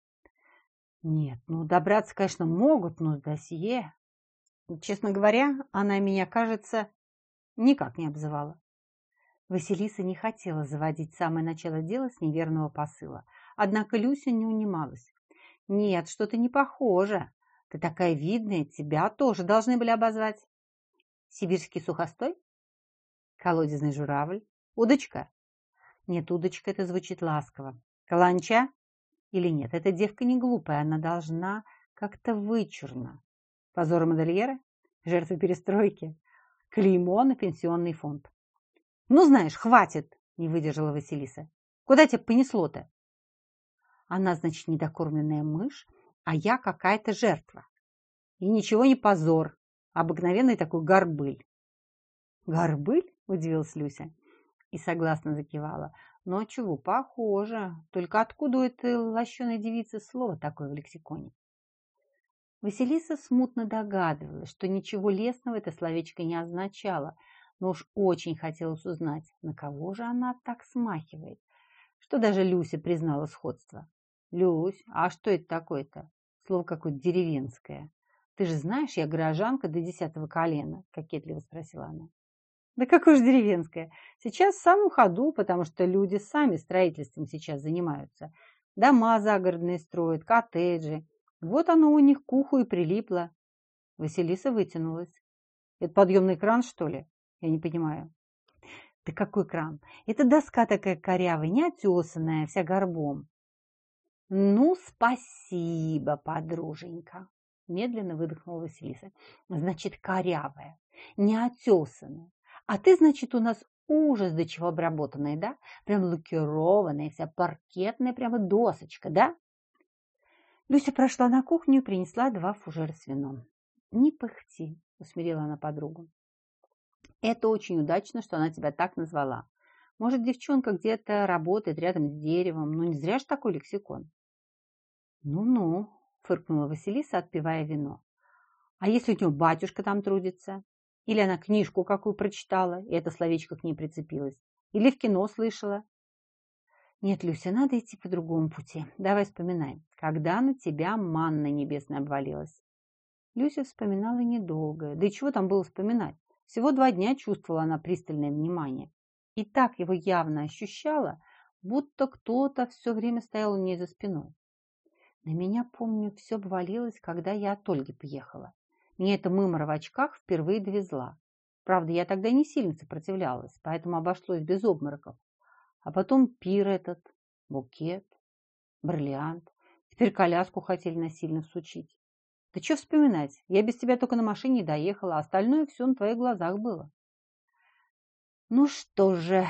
Нет, ну добраться, конечно, могут, но досье... Честно говоря, она меня, кажется, никак не обзывала. Василиса не хотела заводить самое начало дела с неверного посыла. Однако Люся не унималась. «Нет, что-то не похоже. Ты такая видная, тебя тоже должны были обозвать. Сибирский сухостой? Колодезный журавль? Удочка? Нет, удочка, это звучит ласково. Каланча? Или нет, эта девка не глупая, она должна как-то вычурно. Позор модельера? Жертва перестройки? Клеймо на пенсионный фонд. Ну, знаешь, хватит, не выдержала Василиса. Куда тебя понесло-то? Она, значит, недокормленная мышь, а я какая-то жертва. И ничего не позор, обыкновенный такой горбыль. Горбыль? Удивилась Люся и согласно закивала. Но чего, похоже. Только откуда у этой лощеной девицы слово такое в лексиконе? Василиса смутно догадывалась, что ничего лесного это словечко не означало, но уж очень хотелось узнать, на кого же она так смахивает, что даже Люся признала сходство. «Люсь, а что это такое-то? Слово какое-то деревенское. Ты же знаешь, я горожанка до десятого колена», – кокетливо спросила она. Да какое же деревенское. Сейчас в самом ходу, потому что люди сами строительством сейчас занимаются. Дома загородные строят, коттеджи. Вот оно у них к уху и прилипло. Василиса вытянулась. Это подъемный кран, что ли? Я не понимаю. Да какой кран? Это доска такая корявая, неотесанная, вся горбом. Ну, спасибо, подруженька, медленно выдохнула Василиса. Значит, корявая, неотесанная. А ты, значит, у нас ужас до чего обработанная, да? Прям лакированная, вся паркетная, прямо досочка, да? Люся прошла на кухню и принесла два фужера с вином. «Не пыхти», — усмирила она подругу. «Это очень удачно, что она тебя так назвала. Может, девчонка где-то работает рядом с деревом, но не зря ж такой лексикон». «Ну-ну», — фыркнула Василиса, отпивая вино. «А если у нее батюшка там трудится? Или она книжку какую прочитала, и это словечко к ней прицепилось? Или в кино слышала? Нет, Люся, надо идти по другому пути. Давай вспоминай, когда на тебя манна небесная обвалилась. Люся вспоминала недолго. Да и чего там было вспоминать? Всего два дня чувствовала она пристальное внимание. И так его явно ощущала, будто кто-то все время стоял у нее за спиной. На меня, помню, все обвалилось, когда я от Ольги приехала. Мне эта мымора в очках впервые довезла. Правда, я тогда не сильно сопротивлялась, поэтому обошлось без обмороков. А потом пир этот, букет, бриллиант. Теперь коляску хотели насильно всучить. Да что вспоминать? Я без тебя только на машине доехала, а остальное все на твоих глазах было. Ну что же,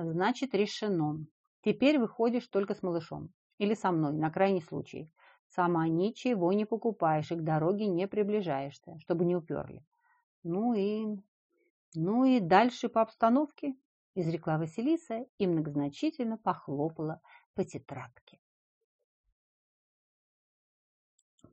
значит решено. Теперь выходишь только с малышом. Или со мной, на крайний случай. Сама ничего не покупаешь и к дороге не приближаешься, чтобы не уперли. Ну и... ну и дальше по обстановке изрекла Василиса и многозначительно похлопала по тетрадке.